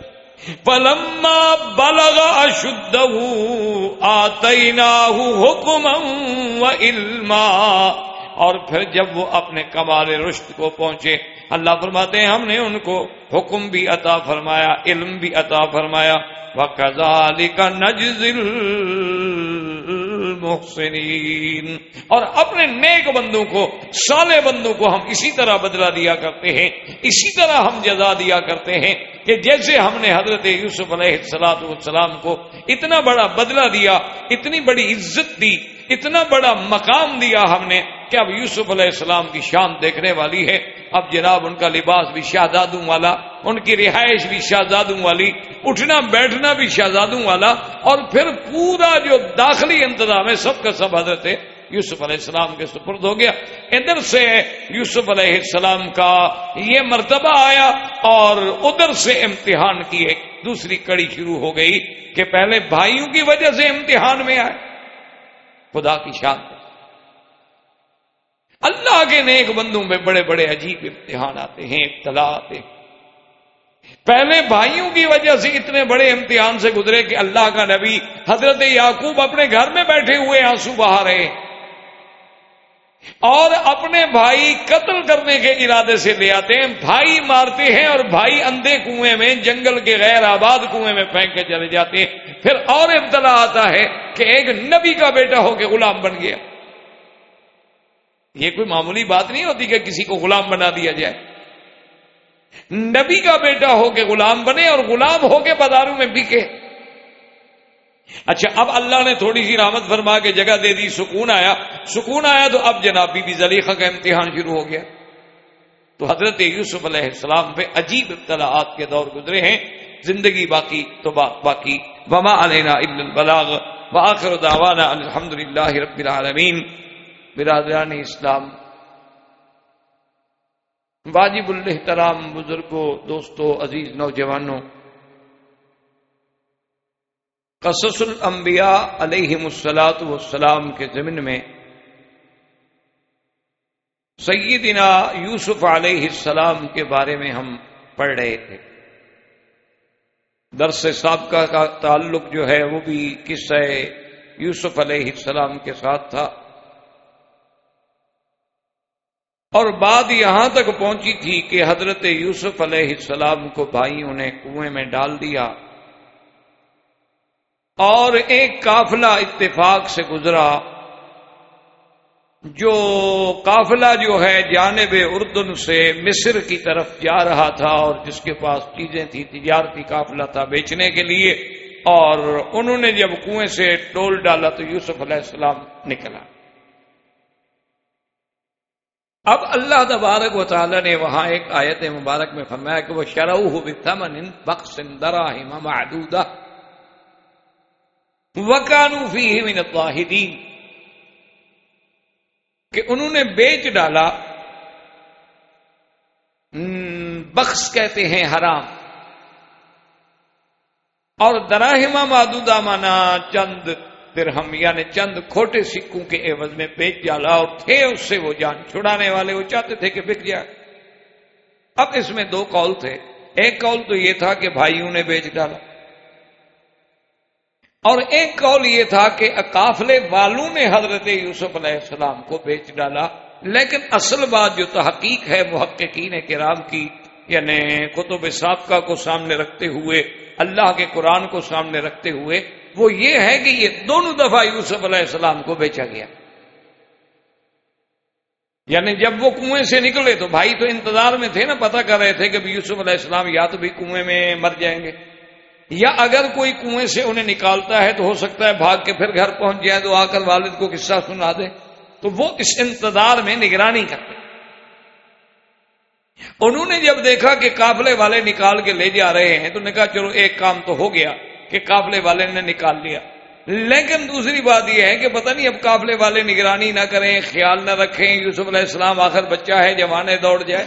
پلما بلغ اشد آتینا حکم و علما اور پھر جب وہ اپنے کمال رشت کو پہنچے، اللہ فرماتے ہیں، ہم نے ان کو حکم بھی عطا فرمایا، علم بھی عطا فرمایا۔ وَكَذَلِكَ نَجْزِ المحسنین۔ اور اپنے نیک بندوں کو سالے بندوں کو ہم اسی طرح بدلہ دیا کرتے ہیں۔ اسی طرح ہم جزا دیا کرتے ہیں کہ جیسے ہم نے حضرت یوسف علیہ السلاۃ والسلام کو اتنا بڑا بدلہ دیا، اتنی بڑی عزت دی اتنا بڑا مقام دیا ہم نے کہ اب یوسف علیہ السلام کی شان دیکھنے والی ہے۔ اب جناب ان کا لباس بھی شہزادوں والا، ان کی رہائش بھی شہزادوں والی، اٹھنا بیٹھنا بھی شہزادوں والا، اور پھر پورا جو داخلی انتظام ہے، سب کا سب حضرت یوسف علیہ السلام کے سپرد ہو گیا۔ ادھر سے یوسف علیہ السلام کا یہ مرتبہ آیا اور ادھر سے امتحان کی ایک دوسری کڑی شروع ہو گئی کہ پہلے بھائیوں کی وجہ سے امتحان میں آئے۔ خدا کی شان اللہ کے نیک بندوں میں بڑے بڑے عجیب امتحان آتے ہیں، ابتلا آتے ہیں۔ پہلے بھائیوں کی وجہ سے اتنے بڑے امتحان سے گزرے کہ اللہ کا نبی حضرت یعقوب اپنے گھر میں بیٹھے ہوئے آنسو بہا رہے ہیں۔ اور اپنے بھائی قتل کرنے کے ارادے سے لے آتے ہیں۔ بھائی مارتے ہیں اور بھائی اندھے کنویں میں، جنگل کے غیر آباد کنویں میں پھینک کے چلے جاتے ہیں۔ پھر اور ابتلا آتا ہے کہ ایک نبی کا بیٹا ہو کے غلام بن گیا۔ یہ کوئی معمولی بات نہیں ہوتی کہ کسی کو غلام بنا دیا جائے۔ نبی کا بیٹا ہو کے غلام بنے اور غلام ہو کے بازاروں میں بکے۔ اچھا اب اللہ نے تھوڑی سی رحمت فرما کے جگہ دے دی، سکون آیا۔ سکون آیا تو اب جناب بی بی زلیخہ کا امتحان شروع ہو گیا۔ تو حضرت یوسف علیہ السلام پہ عجیب ابتلاحات کے دور گزرے ہیں۔ زندگی باقی تو باقی۔ وما علینا البلاغ وآخر دعوانا الحمد للہ رب العالمین برادران اسلام۔ واجب الحترام بزرگوں، دوستوں، عزیز نوجوانوں قصص الانبیاء علیہ مسلاط والسلام کے ضمن میں سیدنا یوسف علیہ السلام کے بارے میں ہم پڑھ رہے تھے۔ درس سابقہ کا تعلق جو ہے وہ بھی قصہ یوسف علیہ السلام کے ساتھ تھا۔ اور بات یہاں تک پہنچی تھی کہ حضرت یوسف علیہ السلام کو بھائیوں نے کنویں میں ڈال دیا۔ اور ایک قافلہ اتفاق سے گزرا، جو قافلہ جو ہے جانب اردن سے مصر کی طرف جا رہا تھا اور جس کے پاس چیزیں تھیں تجارتی قافلہ تھا بیچنے کے لیے، اور انہوں نے جب کنویں سے ٹول ڈالا تو یوسف علیہ السلام نکلا۔ اب اللہ تبارک و تعالی نے وہاں ایک آیت مبارک میں فرمایا کہ وہ شرح بثمن بخش دراہم معدودہ وکانو فی من الطاہدین کہ انہوں نے بیچ ڈالا۔ بخش کہتے ہیں حرام۔ اور دراہما مادودہ مانا چند درہم یعنی چند کھوٹے سکوں کے عوض میں بیچ ڈالا اور تھے اس سے وہ جان چھڑانے والے۔ وہ چاہتے تھے کہ بک جائے۔ اب اس میں دو کال تھے۔ ایک کال تو یہ تھا کہ بھائیوں نے بیچ ڈالا۔ اور ایک قول یہ تھا کہ قافلے والوں نے حضرت یوسف علیہ السلام کو بیچ ڈالا، لیکن اصل بات جو تحقیق ہے محققین کرام کی یعنی کتب سابقہ کو سامنے رکھتے ہوئے، اللہ کے قرآن کو سامنے رکھتے ہوئے، وہ یہ ہے کہ یہ دونوں دفعہ یوسف علیہ السلام کو بیچا گیا۔ یعنی جب وہ کنویں سے نکلے تو بھائی تو انتظار میں تھے نا، پتہ کر رہے تھے کہ یوسف علیہ السلام یا تو بھی کنویں میں مر جائیں گے۔ یا اگر کوئی کنویں سے انہیں نکالتا ہے تو ہو سکتا ہے بھاگ کے پھر گھر پہنچ جائے تو آ کر والد کو قصہ سنا دے تو وہ اس انتظار میں نگرانی کرتے انہوں نے جب دیکھا کہ قافلے والے نکال کے لے جا رہے ہیں، تو نے کہا، چلو ایک کام تو ہو گیا کہ قافلے والے نے نکال لیا۔ لیکن دوسری بات یہ ہے کہ پتہ نہیں اب قافلے والے نگرانی نہ کریں، خیال نہ رکھیں، یوسف علیہ السلام آخر بچہ ہے جوانے دوڑ جائے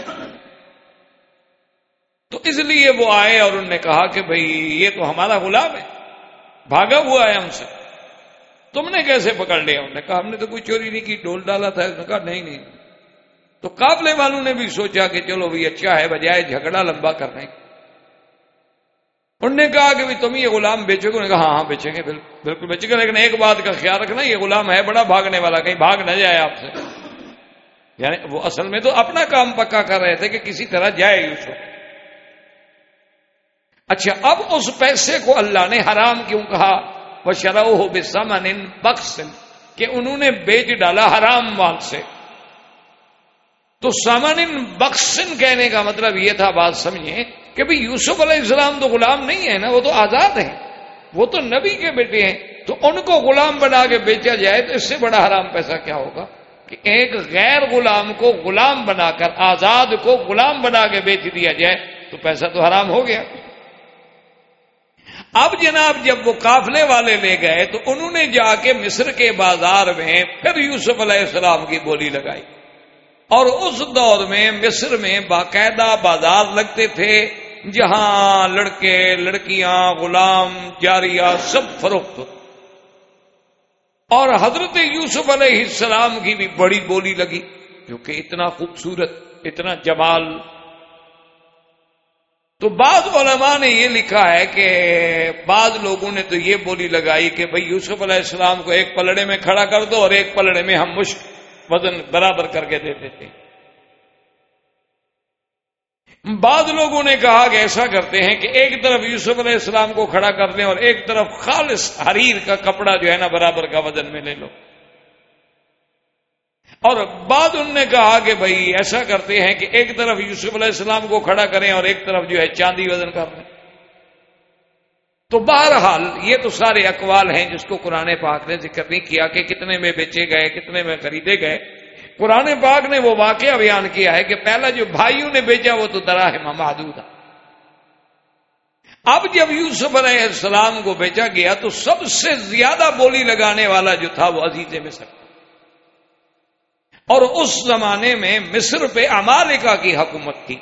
تو اس لیے وہ آئے اور انہوں نے کہا کہ بھئی یہ تو ہمارا غلام ہے، بھاگا ہوا ہے ہم سے۔ تم نے کیسے پکڑ لیا؟ انہوں نے کہا، ہم نے تو کوئی چوری نہیں کی ڈول ڈالا تھا۔ اس نے کہا، نہیں نہیں۔ تو قابلے والوں نے بھی سوچا کہ چلو بھی اچھا ہے، بجائے جھگڑا لمبا کرنے۔ انہوں نے کہا کہ تم یہ غلام بیچو گے؟ کہا ہاں ہاں بیچیں گے، بالکل بیچیں گے۔ لیکن ایک بات کا خیال رکھنا، یہ غلام ہے بڑا بھاگنے والا، کہیں بھاگ نہ جائے آپ سے۔ یعنی وہ اصل میں تو اپنا کام پکا کر رہے تھے کہ کسی طرح جائے یوسف اچھا اب اس پیسے کو اللہ نے حرام کیوں کہا؟ وہ شرح ہو بے سمن بخش کہ انہوں نے بیچ ڈالا حرام مال سے۔ تو سامان بخشن کہنے کا مطلب یہ تھا، بات سمجھیں کہ بھئی یوسف علیہ السلام تو غلام نہیں ہے نا، وہ تو آزاد ہیں۔ وہ تو نبی کے بیٹے ہیں۔ تو ان کو غلام بنا کے بیچا جائے تو اس سے بڑا حرام پیسہ کیا ہوگا؟ کہ ایک غیر غلام کو غلام بنا کر، آزاد کو غلام بنا کے بیچ دیا جائے تو پیسہ تو حرام ہو گیا۔ اب جناب جب وہ قافلے والے لے گئے تو انہوں نے جا کے مصر کے بازار میں پھر یوسف علیہ السلام کی بولی لگائی۔ اور اس دور میں مصر میں باقاعدہ بازار لگتے تھے جہاں لڑکے، لڑکیاں، غلام، جاریہ سب فروخت۔ اور حضرت یوسف علیہ السلام کی بھی بڑی بولی لگی، کیونکہ اتنا خوبصورت، اتنا جمال تو بعض علماء نے یہ لکھا ہے کہ بعض لوگوں نے تو یہ بولی لگائی کہ بھئی یوسف علیہ السلام کو ایک پلڑے میں کھڑا کر دو اور ایک پلڑے میں ہم مشک وزن برابر کر کے دیتے تھے۔ بعض لوگوں نے کہا کہ ایسا کرتے ہیں کہ ایک طرف یوسف علیہ السلام کو کھڑا کر دیں اور ایک طرف خالص حریر کا کپڑا جو ہے نا برابر کا وزن میں لے لو۔ اور بعد ان نے کہا کہ بھائی ایسا کرتے ہیں کہ ایک طرف یوسف علیہ السلام کو کھڑا کریں اور ایک طرف جو ہے چاندی وزن کر دیں تو بہرحال یہ تو سارے اقوال ہیں جس کو قرآن پاک نے ذکر نہیں کیا کہ کتنے میں بیچے گئے، کتنے میں خریدے گئے۔ قرآن پاک نے وہ واقعہ بیان کیا ہے کہ پہلا جو بھائیوں نے بیچا وہ تو دراہم محدود تھا اب جب یوسف علیہ السلام کو بیچا گیا تو سب سے زیادہ بولی لگانے والا جو تھا وہ عزیز مصر۔ اور اس زمانے میں مصر پہ امالکا کی حکومت تھی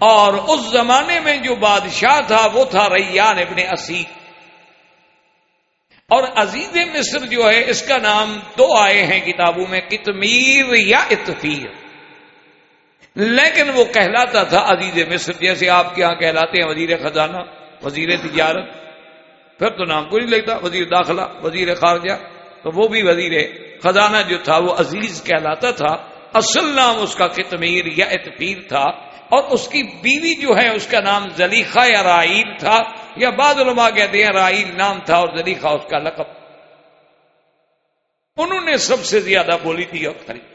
اور اس زمانے میں جو بادشاہ تھا وہ تھا ریان ابن اسی۔ اور عزیز مصر جو ہے، اس کا نام دو آئے ہیں کتابوں میں، کتمیر یا اتفیر لیکن وہ کہلاتا تھا عزیز مصر، جیسے آپ کے یہاں کہلاتے ہیں وزیر خزانہ، وزیر تجارت۔ پھر تو نام کو نہیں لگتا وزیر داخلہ، وزیر خارجہ، تو وہ بھی وزیر خزانہ جو تھا وہ عزیز کہلاتا تھا اصل نام اس کا کتمیر یا اتفیر تھا، اور اس کی بیوی جو ہے اس کا نام زلیخا یا رائل تھا، یا بعض علماء کہتے ہیں رائل نام تھا اور زلیخا اس کا لقب۔ انہوں نے سب سے زیادہ بولی تھی اور خرید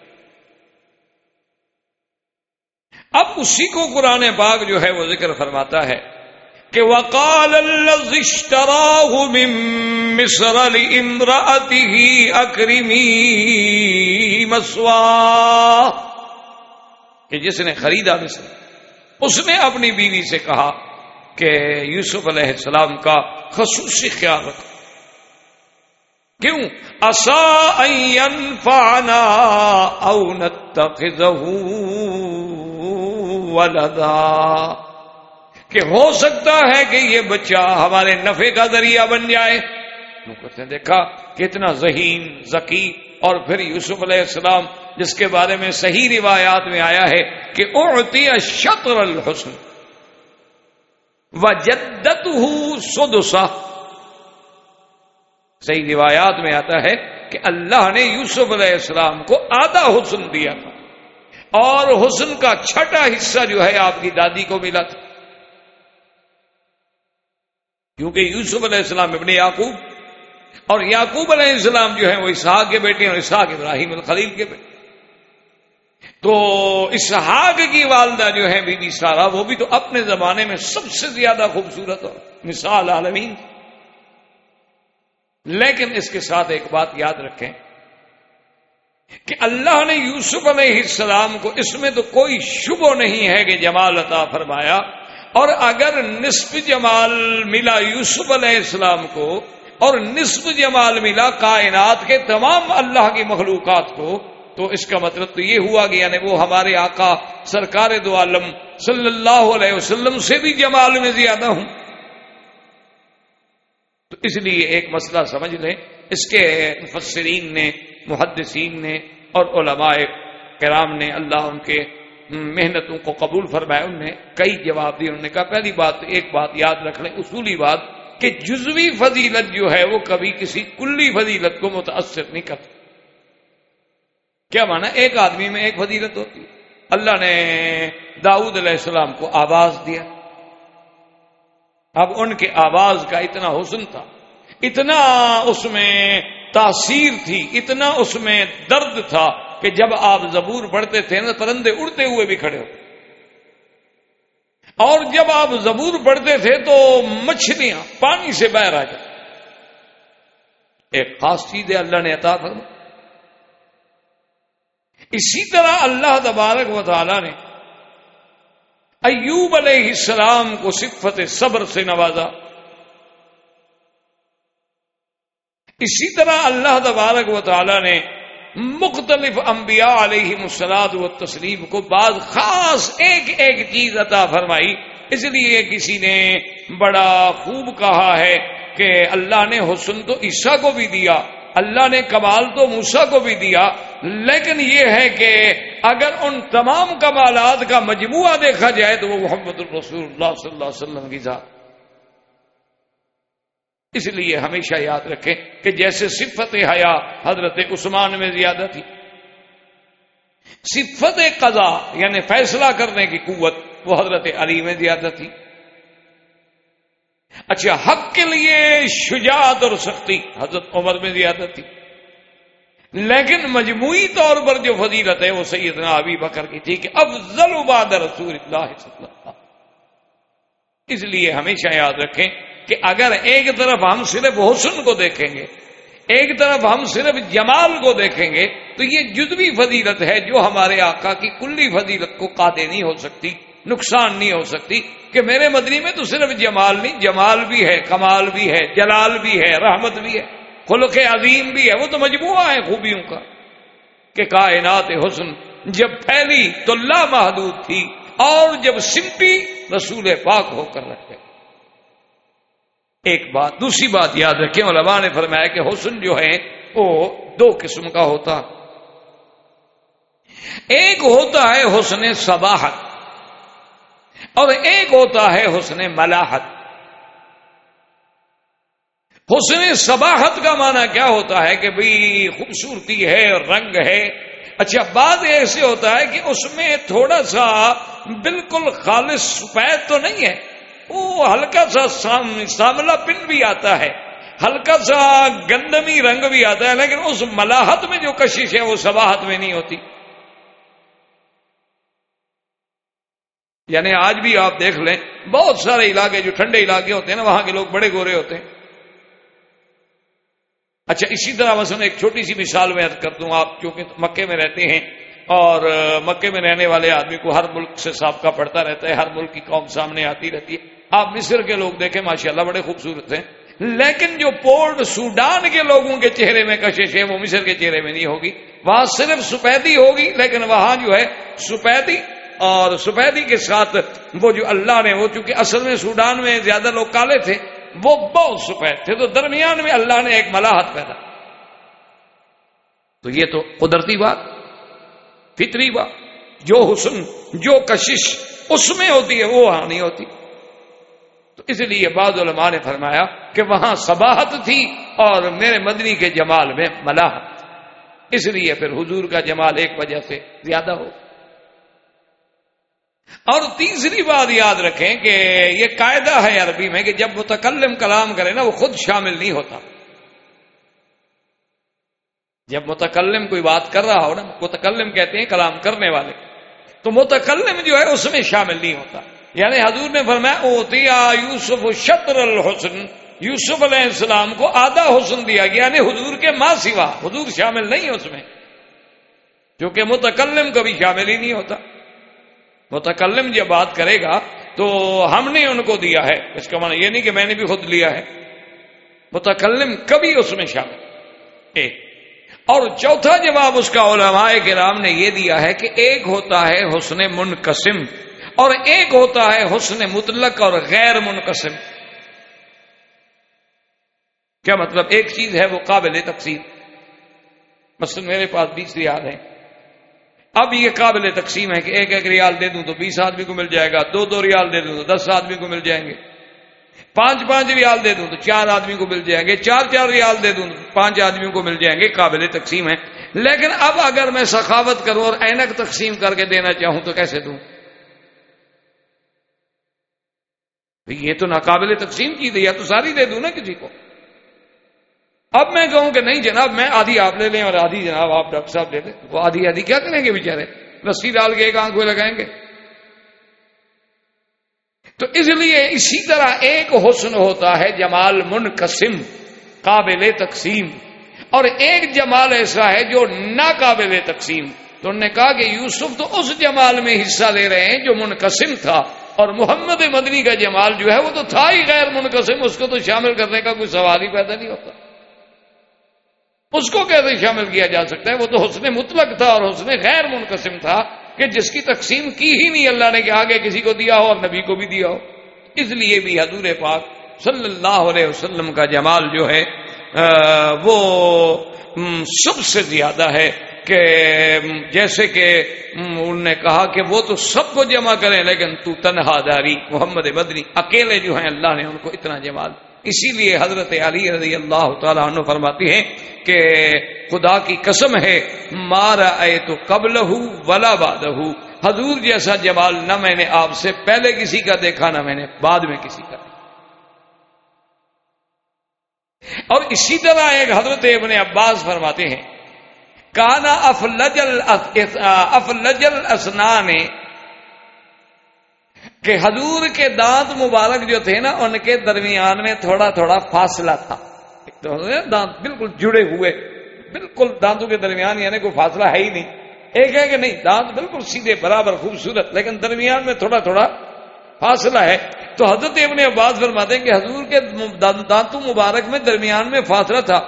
اب اسی کو قرآن باغ جو ہے وہ ذکر فرماتا ہے۔ کہ وقال مصر اکرمی مسوا کہ جس نے خریدا مصر، اس نے اپنی بیوی سے کہا کہ یوسف علیہ السلام کا خصوصی خیال رکھو۔ کیوں؟ فانا ولدا۔ کہ ہو سکتا ہے کہ یہ بچہ ہمارے نفے کا ذریعہ بن جائے۔ نے دیکھا، کتنا ذہین، ذکی اور پھر یوسف علیہ السلام، جس کے بارے میں صحیح روایات میں آیا ہے کہ اڑتی شطر الحسن۔ و جدت سدسا صحیح روایات میں آتا ہے کہ اللہ نے یوسف علیہ السلام کو آدھا حسن دیا تھا۔ اور حسن کا چھٹا حصہ جو ہے آپ کی دادی کو ملا تھا۔ کیونکہ یوسف علیہ السلام ابن یعقوب اور یعقوب علیہ السلام جو ہے وہ اسحاق کے بیٹے اور اسحاق ابراہیم الخلیل کے بیٹے۔ تو اسحاق کی والدہ جو ہے بی بی سارا وہ بھی تو اپنے زمانے میں سب سے زیادہ خوبصورت اور مثال عالمین۔ لیکن اس کے ساتھ ایک بات یاد رکھیں کہ اللہ نے یوسف علیہ السلام کو اس میں تو کوئی شبہ نہیں ہے کہ جمال عطا فرمایا۔ اور اگر نصف جمال ملا یوسف علیہ السلام کو اور نصف جمال ملا کائنات کے تمام اللہ کی مخلوقات کو، تو اس کا مطلب تو یہ ہوا کہ یعنی وہ ہمارے آقا سرکار دو عالم صلی اللہ علیہ وسلم سے بھی جمال میں زیادہ ہوں۔ تو اس لیے ایک مسئلہ سمجھ لیں۔ اس کے مفسرین نے، محدثین نے اور علماء کرام نے اللہ ان کے محنتوں کو قبول فرمایا انہوں نے کئی جواب دیے، انہوں نے کہا، پہلی بات ایک بات یاد رکھ لیں، اصولی بات کہ جزوی فضیلت جو ہے، وہ کبھی کسی کلی فضیلت کو متاثر نہیں کرتی۔ کیا مانا؟ ایک آدمی میں ایک فضیلت ہوتی اللہ نے داؤد علیہ السلام کو آواز دیا۔ اب ان کے آواز کا اتنا حسن تھا، اتنا اس میں تاثیر تھی، اتنا اس میں درد تھا کہ جب آپ زبور پڑھتے تھے نا پرندے اڑتے ہوئے بھی کھڑے ہوتے اور جب آپ زبور پڑھتے تھے تو مچھلیاں پانی سے بہ آ جاتی۔ ایک خاص چیز ہے، اللہ نے عطا فرما اسی طرح اللہ تبارک و تعالی نے ایوب علیہ السلام کو صفت صبر سے نوازا۔ اسی طرح اللہ تبارک و تعالی نے مختلف انبیاء علیہ مسلاد و تسلیم کو بعض خاص ایک ایک چیز عطا فرمائی۔ اس لیے کسی نے بڑا خوب کہا ہے کہ اللہ نے حسن تو عیسیٰ کو بھی دیا، اللہ نے کمال تو موسا کو بھی دیا۔ لیکن یہ ہے کہ اگر ان تمام کمالات کا مجموعہ دیکھا جائے تو وہ محمد الرسول اللہ صلی اللہ علیہ وسلم کی ذات۔ اس لیے ہمیشہ یاد رکھیں کہ جیسے صفت حیا حضرت عثمان میں زیادہ تھی۔ صفت قضا یعنی فیصلہ کرنے کی قوت وہ حضرت علی میں زیادہ تھی۔ اچھا حق کے لیے شجاعت اور سختی حضرت عمر میں زیادہ تھی۔ لیکن مجموعی طور پر جو فضیلت ہے وہ سیدنا ابی بکر کی تھی کہ افضل عباد رسول اللہ صلی اللہ اس لیے ہمیشہ یاد رکھیں کہ اگر ایک طرف ہم صرف حسن کو دیکھیں گے، ایک طرف ہم صرف جمال کو دیکھیں گے، تو یہ جدوی فضیلت ہے جو ہمارے آقا کی کلی فضیلت کو قادے نہیں ہو سکتی، نقصان نہیں ہو سکتی کہ میرے مدنی میں تو صرف جمال نہیں، جمال بھی ہے، کمال بھی ہے، جلال بھی ہے، رحمت بھی ہے، خلق عظیم بھی ہے، وہ تو مجموعہ ہے خوبیوں کا کہ کائنات حسن جب پھیلی تو لا محدود تھی اور جب سمپی رسول پاک ہو کر رکھے ایک بات، دوسری بات یاد رکھیں، علماء نے فرمایا کہ حسن جو ہے وہ دو قسم کا ہوتا۔ ایک ہوتا ہے حسن صباحت، اور ایک ہوتا ہے حسن ملاحت۔ حسن صباحت کا معنی کیا ہوتا ہے کہ بھئی خوبصورتی ہے، رنگ ہے۔ اچھا بات ایسے ہوتا ہے کہ اس میں تھوڑا سا بالکل خالص سفید تو نہیں ہے۔ وہ ہلکا سا ساملا پن بھی آتا ہے۔ ہلکا سا گندمی رنگ بھی آتا ہے، لیکن اس ملاحت میں جو کشش ہے، وہ سباہت میں نہیں ہوتی۔ یعنی آج بھی آپ دیکھ لیں، بہت سارے علاقے، جو ٹھنڈے علاقے ہوتے ہیں نا، وہاں کے لوگ بڑے گورے ہوتے ہیں۔ اچھا اسی طرح مثلا ایک چھوٹی سی مثال میں کر دوں، آپ کیونکہ مکے میں رہتے ہیں اور مکے میں رہنے والے آدمی کو ہر ملک سے سابقہ پڑتا رہتا ہے، ہر ملک کی قوم سامنے آتی رہتی ہے۔ آپ مصر کے لوگ دیکھیں، ماشاءاللہ بڑے خوبصورت ہیں۔ لیکن جو پورٹ سوڈان کے لوگوں کے چہرے میں کشش ہے، وہ مصر کے چہرے میں نہیں ہوگی۔ وہاں صرف سفیدی ہوگی، لیکن وہاں جو ہے سفیدی اور سفیدی کے ساتھ وہ جو اللہ نے، وہ چونکہ اصل میں سوڈان میں زیادہ لوگ کالے تھے، وہ بہت سفید تھے۔ تو درمیان میں اللہ نے ایک ملاحت پیدا۔ تو یہ تو قدرتی بات۔ فطری بات جو حسن، جو کشش، اس میں ہوتی ہے، وہ وہاں نہیں ہوتی۔ تو اس لیے بعض علماء نے فرمایا کہ وہاں سباہت تھی اور میرے مدنی کے جمال میں ملاحت۔ اس لیے پھر حضور کا جمال ایک وجہ سے زیادہ ہو۔ اور تیسری بات یاد رکھیں کہ یہ قاعدہ ہے عربی میں کہ جب متکلم کلام کرے نا، وہ خود شامل نہیں ہوتا۔ جب متکلم کوئی بات کر رہا ہو نا، متکلم کہتے ہیں کلام کرنے والے۔ تو متکلم جو ہے، اس میں شامل نہیں ہوتا۔ یعنی حضور نے فرمایا، اوتیا یوسف شطر الحسن۔ یوسف علیہ السلام کو آدھا حسن دیا گیا یعنی حضور کے ماں سوا۔ حضور شامل نہیں اس میں۔ کیونکہ متکلم کبھی شامل ہی نہیں ہوتا۔ متکلم جب بات کرے گا، تو ہم نے ان کو دیا ہے۔ اس کا معنی یہ نہیں کہ میں نے بھی خود لیا ہے۔ متکلم کبھی اس میں شامل۔ ایک۔ اور چوتھا جواب اس کا علماء کرام نے یہ دیا ہے کہ ایک ہوتا ہے حسن منقسم اور ایک ہوتا ہے حسن مطلق اور غیر منقسم۔ کیا مطلب ایک چیز ہے وہ قابل تقسیم؟ مثلا میرے پاس بیس ریال ہیں۔ اب یہ قابل تقسیم ہے کہ ایک ایک ریال دے دوں تو بیس آدمی کو مل جائے گا، دو دو ریال دے دوں تو دس آدمی کو مل جائیں گے۔ پانچ پانچ ریال دے دوں تو چار آدمی کو مل جائیں گے، چار چار ریال دے دوں پانچ آدمیوں کو مل جائیں گے، قابل تقسیم ہے۔ لیکن اب اگر میں سخاوت کروں اور اینک تقسیم کر کے دینا چاہوں تو کیسے دوں؟ یہ تو ناقابل تقسیم کی دیا تو ساری دے دوں نا کسی کو۔ اب میں کہوں کہ نہیں جناب، میں آدھی آپ لے لیں اور آدھی جناب آپ ڈاکٹر صاحب لے لیں۔ وہ آدھی آدھی کیا کریں گے بےچارے رسی ڈال کے ایک آنکھ میں لگائیں گے۔ تو اس لیے اسی طرح ایک حسن ہوتا ہے جمال منقسم، قابل تقسیم۔ اور ایک جمال ایسا ہے جو ناقابل تقسیم۔ تو انہوں نے کہا کہ یوسف تو اس جمال میں حصہ لے رہے ہیں جو منقسم تھا۔ اور محمد مدنی کا جمال جو ہے وہ تو تھا ہی غیر منقسم، اس کو تو شامل کرنے کا کوئی سوال ہی پیدا نہیں ہوتا۔ اس کو کیسے شامل کیا جا سکتا ہے؟ وہ تو حسن مطلق تھا اور حسن غیر منقسم تھا۔ کہ جس کی تقسیم کی ہی نہیں، اللہ نے کہ آگے کسی کو دیا ہو، اور نبی کو بھی دیا ہو۔ اس لیے بھی حضور پاک صلی اللہ علیہ وسلم کا جمال جو ہے وہ سب سے زیادہ ہے کہ جیسے کہ انہوں نے کہا کہ وہ تو سب کو جمع کریں لیکن تو تنہا داری، محمد بدری، اکیلے جو ہیں، اللہ نے ان کو اتنا جمال اسی لیے حضرت علی رضی اللہ تعالیٰ عنہ فرماتی ہیں کہ خدا کی قسم ہے مارا اے تو قبل ہوں ولا باد حضور جیسا جمال نہ میں نے آپ سے پہلے کسی کا دیکھا، نہ میں نے بعد میں کسی کا۔ اور اسی طرح ایک حضرت ابن عباس فرماتے ہیں، کانا افلجل افلجل اسنان کہ حضور کے دانت مبارک جو تھے نا، ان کے درمیان میں تھوڑا تھوڑا فاصلہ تھا۔ دانت بالکل جڑے ہوئے۔ بالکل دانتوں کے درمیان یعنی کوئی فاصلہ ہے ہی نہیں۔ ایک ہے کہ نہیں، دانت بالکل سیدھے، برابر، خوبصورت، لیکن درمیان میں تھوڑا تھوڑا فاصلہ ہے۔ تو حضرت ابن عباس فرماتے ہیں کہ حضور کے دانتوں مبارک میں درمیان میں فاصلہ تھا۔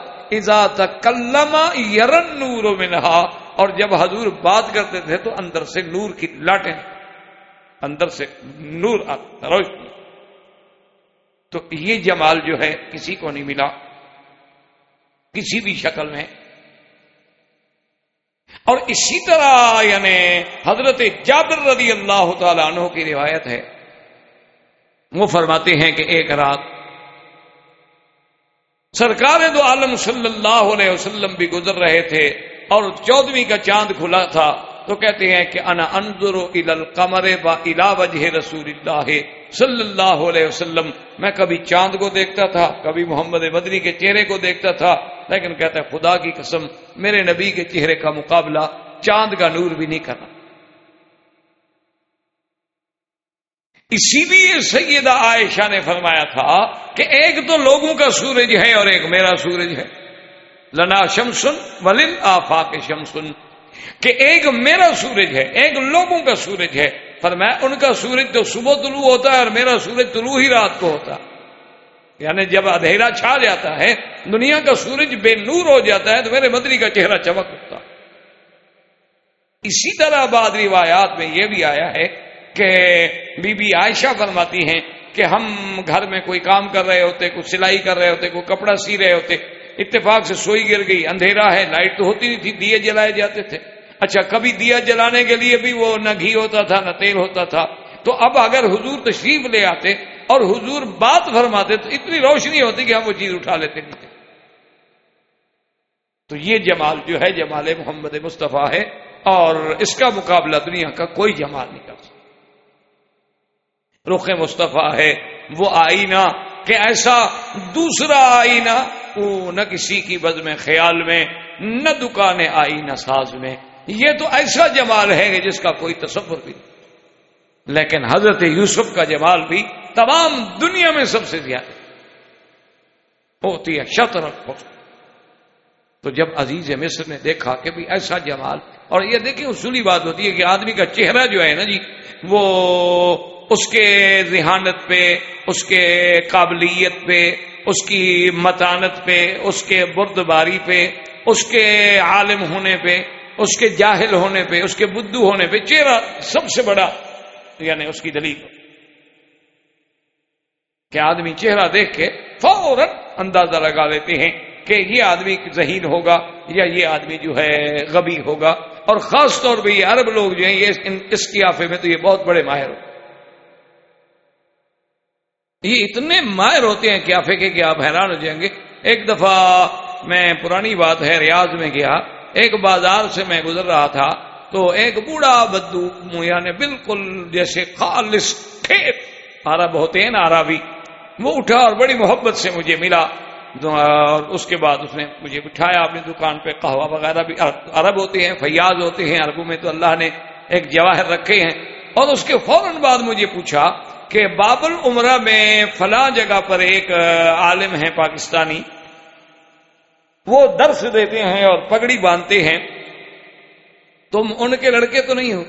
کلما یرن نور منہا، اور جب حضور بات کرتے تھے تو اندر سے نور کی لاٹیں اندر سے نور آتا روشنی تو یہ جمال جو ہے، کسی کو نہیں ملا۔ کسی بھی شکل میں۔ اور اسی طرح یعنی حضرت جابر رضی اللہ تعالی عنہ کی روایت ہے۔ وہ فرماتے ہیں کہ ایک رات سرکار دو عالم صلی اللہ علیہ وسلم بھی گزر رہے تھے اور چودویں کا چاند کھلا تھا۔ تو کہتے ہیں کہ انا انظر الى القمر با الى وجه رسول اللہ صلی اللہ علیہ وسلم۔ میں کبھی چاند کو دیکھتا تھا، کبھی محمد مدنی کے چہرے کو دیکھتا تھا، لیکن کہتا ہے خدا کی قسم، میرے نبی کے چہرے کا مقابلہ چاند کا نور بھی نہیں کرنا۔ اسی لیے سیدہ عائشہ نے فرمایا تھا کہ ایک تو لوگوں کا سورج ہے اور ایک میرا سورج ہے۔ لنا شمسن ولن آفاق شمسن۔ کہ ایک میرا سورج ہے، ایک لوگوں کا سورج ہے۔ پر میں ان کا سورج تو صبح طلوع ہوتا ہے اور میرا سورج طلوع ہی رات کو ہوتا یعنی جب اندھیرا چھا جاتا ہے، دنیا کا سورج بے نور ہو جاتا ہے تو میرے مدری کا چہرہ چمک اٹھتا اسی طرح بعد روایات میں یہ بھی آیا ہے کہ بی بی عائشہ فرماتی ہیں کہ ہم گھر میں کوئی کام کر رہے ہوتے، کوئی سلائی کر رہے ہوتے، کوئی کپڑا سی رہے ہوتے اتفاق سے سوئی گر گئی، اندھیرا ہے، لائٹ تو ہوتی نہیں تھی، دیے جلائے جاتے تھے۔ اچھا کبھی دیا جلانے کے لیے بھی وہ نہ گھی ہوتا تھا، نہ تیل ہوتا تھا۔ تو اب اگر حضور تشریف لے آتے اور حضور بات فرماتے تو اتنی روشنی ہوتی کہ ہم وہ چیز اٹھا لیتے نہیں تو یہ جمال جو ہے، جمال محمد مصطفیٰ ہے اور اس کا مقابلہ دنیا کا کوئی جمال نہیں کر سکتا رخ مصطفیٰ ہے، وہ آئینہ کہ ایسا دوسرا آئینہ نہ کسی کی بد میں خیال میں، نہ دکان آئی نہ ساز میں۔ یہ تو ایسا جمال ہے کہ جس کا کوئی تصور بھی نہیں۔ لیکن حضرت یوسف کا جمال بھی تمام دنیا میں سب سے زیادہ۔ ہوتی ہے شطر تو جب عزیز مصر نے دیکھا کہ بھی ایسا جمال، اور یہ دیکھیں اصولی بات ہوتی ہے کہ آدمی کا چہرہ جو ہے نا جی وہ اس کے ذہانت پہ، اس کے قابلیت پہ، اس کی متانت پہ، اس کے بردباری پہ، اس کے عالم ہونے پہ، اس کے جاہل ہونے پہ، اس کے بدھو ہونے پہ چہرہ سب سے بڑا یعنی اس کی دلیل۔ کہ آدمی چہرہ دیکھ کے فوراً اندازہ لگا لیتے ہیں کہ یہ آدمی ذہین ہوگا یا یہ آدمی جو ہے غبی ہوگا۔ اور خاص طور پہ یہ عرب لوگ جو ہیں، یہ اس کی آفے میں تو یہ بہت بڑے ماہر ہو یہ اتنے ماہر ہوتے ہیں کیافے کے کہ آپ حیران ہو جائیں گے؟ ایک دفعہ میں پرانی بات ہے ریاض میں گیا، ایک بازار سے میں گزر رہا تھا تو ایک بوڑھا بدو یعنی بالکل جیسے خالص عرب ہوتے ہیں نا عربی، وہ اٹھا اور بڑی محبت سے مجھے ملا۔ اور اس کے بعد اس نے مجھے بٹھایا اپنی دکان پہ، قہوہ وغیرہ بھی، عرب ہوتے ہیں، فیاض ہوتے ہیں، عربوں میں تو اللہ نے ایک جواہر رکھے ہیں۔ اور اس کے فوراً بعد مجھے پوچھا کہ باب العمرہ میں فلاں جگہ پر ایک عالم ہے پاکستانی، وہ درس دیتے ہیں اور پگڑی باندھتے ہیں۔ تم ان کے لڑکے تو نہیں ہو۔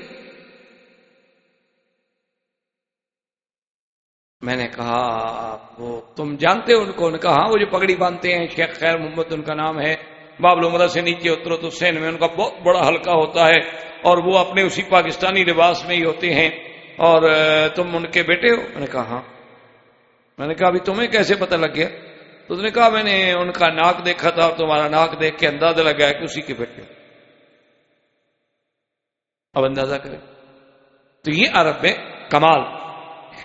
میں نے کہا وہ تم جانتے ہو ان کو؟ نے کہا ہاں وہ جو پگڑی باندھتے ہیں، شیخ خیر محمد ان کا نام ہے۔ بابل عمرہ سے نیچے اترو تو سین میں ان کا بہت بڑا ہلکا ہوتا ہے اور وہ اپنے اسی پاکستانی لباس میں ہی ہوتے ہیں۔ اور تم ان کے بیٹے ہو؟ میں نے کہا ہاں۔ میں نے کہا، ابھی تمہیں کیسے پتہ لگ گیا؟ تو اس نے کہا، میں نے ان کا ناک دیکھا تھا اور تمہارا ناک دیکھ کے اندازہ لگایا کہ اسی کے بیٹے ہو۔ اب اندازہ کرے تو یہ عرب میں کمال۔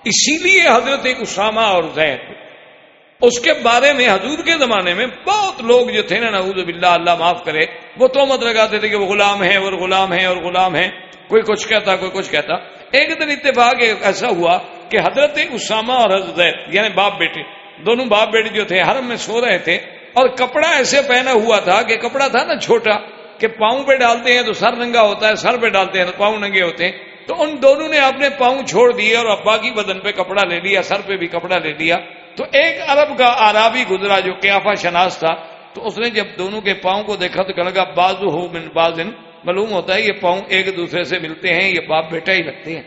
اسی لیے حضرت اسامہ اور زید، اس کے بارے میں حضور کے زمانے میں بہت لوگ جو تھے نا، نعوذ باللہ، اللہ معاف کرے، وہ تو مت لگاتے تھے کہ وہ غلام ہے اور غلام ہے اور غلام ہے کوئی کچھ کہتا، کوئی کچھ کہتا۔ ایک دن اتفاق ایسا ہوا کہ حضرت اسامہ اور حضرت زید یعنی باپ بیٹے، دونوں باپ بیٹے جو تھے، حرم میں سو رہے تھے، اور کپڑا ایسے پہنا ہوا تھا کہ کپڑا تھا نا چھوٹا، کہ پاؤں پہ ڈالتے ہیں تو سر ننگا ہوتا ہے، سر پہ ڈالتے ہیں تو پاؤں ننگے ہوتے ہیں۔ تو ان دونوں نے اپنے پاؤں چھوڑ دیے اور ابا کی بدن پہ کپڑا لے لیا، سر پہ بھی کپڑا لے لیا۔ تو ایک عرب کا آرابی گزرا جو قیافہ شناس تھا، تو اس نے جب دونوں کے پاؤں کو دیکھا تو لگا، بازو ہو من بازن معلوم ہوتا ہے یہ پاؤں ایک دوسرے سے ملتے ہیں، یہ باپ بیٹا ہی لگتے ہیں۔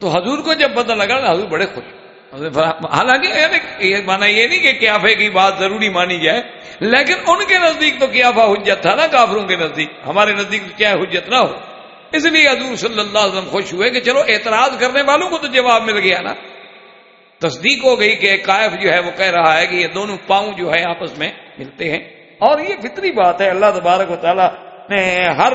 تو حضور کو جب پتہ لگا حضور بڑے خوش۔ حالانکہ یہ مانا یہ نہیں کہ کیافے کی بات ضروری مانی جائے، لیکن ان کے نزدیک تو کیافا حجت تھا نا، کافروں کے نزدیک۔ ہمارے نزدیک کیا حجت نہ ہو۔ اس لیے حضور صلی اللہ علیہ وسلم خوش ہوئے کہ چلو اعتراض کرنے والوں کو تو جواب مل گیا نا۔ تصدیق ہو گئی کہ قائف جو ہے وہ کہہ رہا ہے کہ یہ دونوں پاؤں جو ہے آپس میں ملتے ہیں۔ اور یہ فطری بات ہے، اللہ تبارک و تعالیٰ نے ہر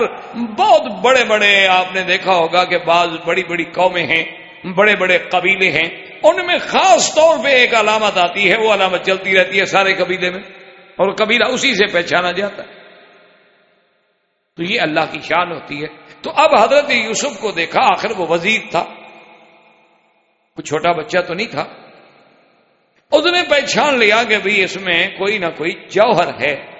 بہت بڑے بڑے، آپ نے دیکھا ہوگا کہ بعض بڑی بڑی قومیں ہیں، بڑے بڑے قبیلے ہیں، ان میں خاص طور پہ ایک علامت آتی ہے، وہ علامت چلتی رہتی ہے سارے قبیلے میں، اور قبیلہ اسی سے پہچانا جاتا ہے۔ تو یہ اللہ کی شان ہوتی ہے۔ تو اب حضرت یوسف کو دیکھا، آخر وہ وزیر تھا۔ کوئی چھوٹا بچہ تو نہیں تھا۔ اس نے پہچان لیا کہ بھئی اس میں کوئی نہ کوئی جوہر ہے۔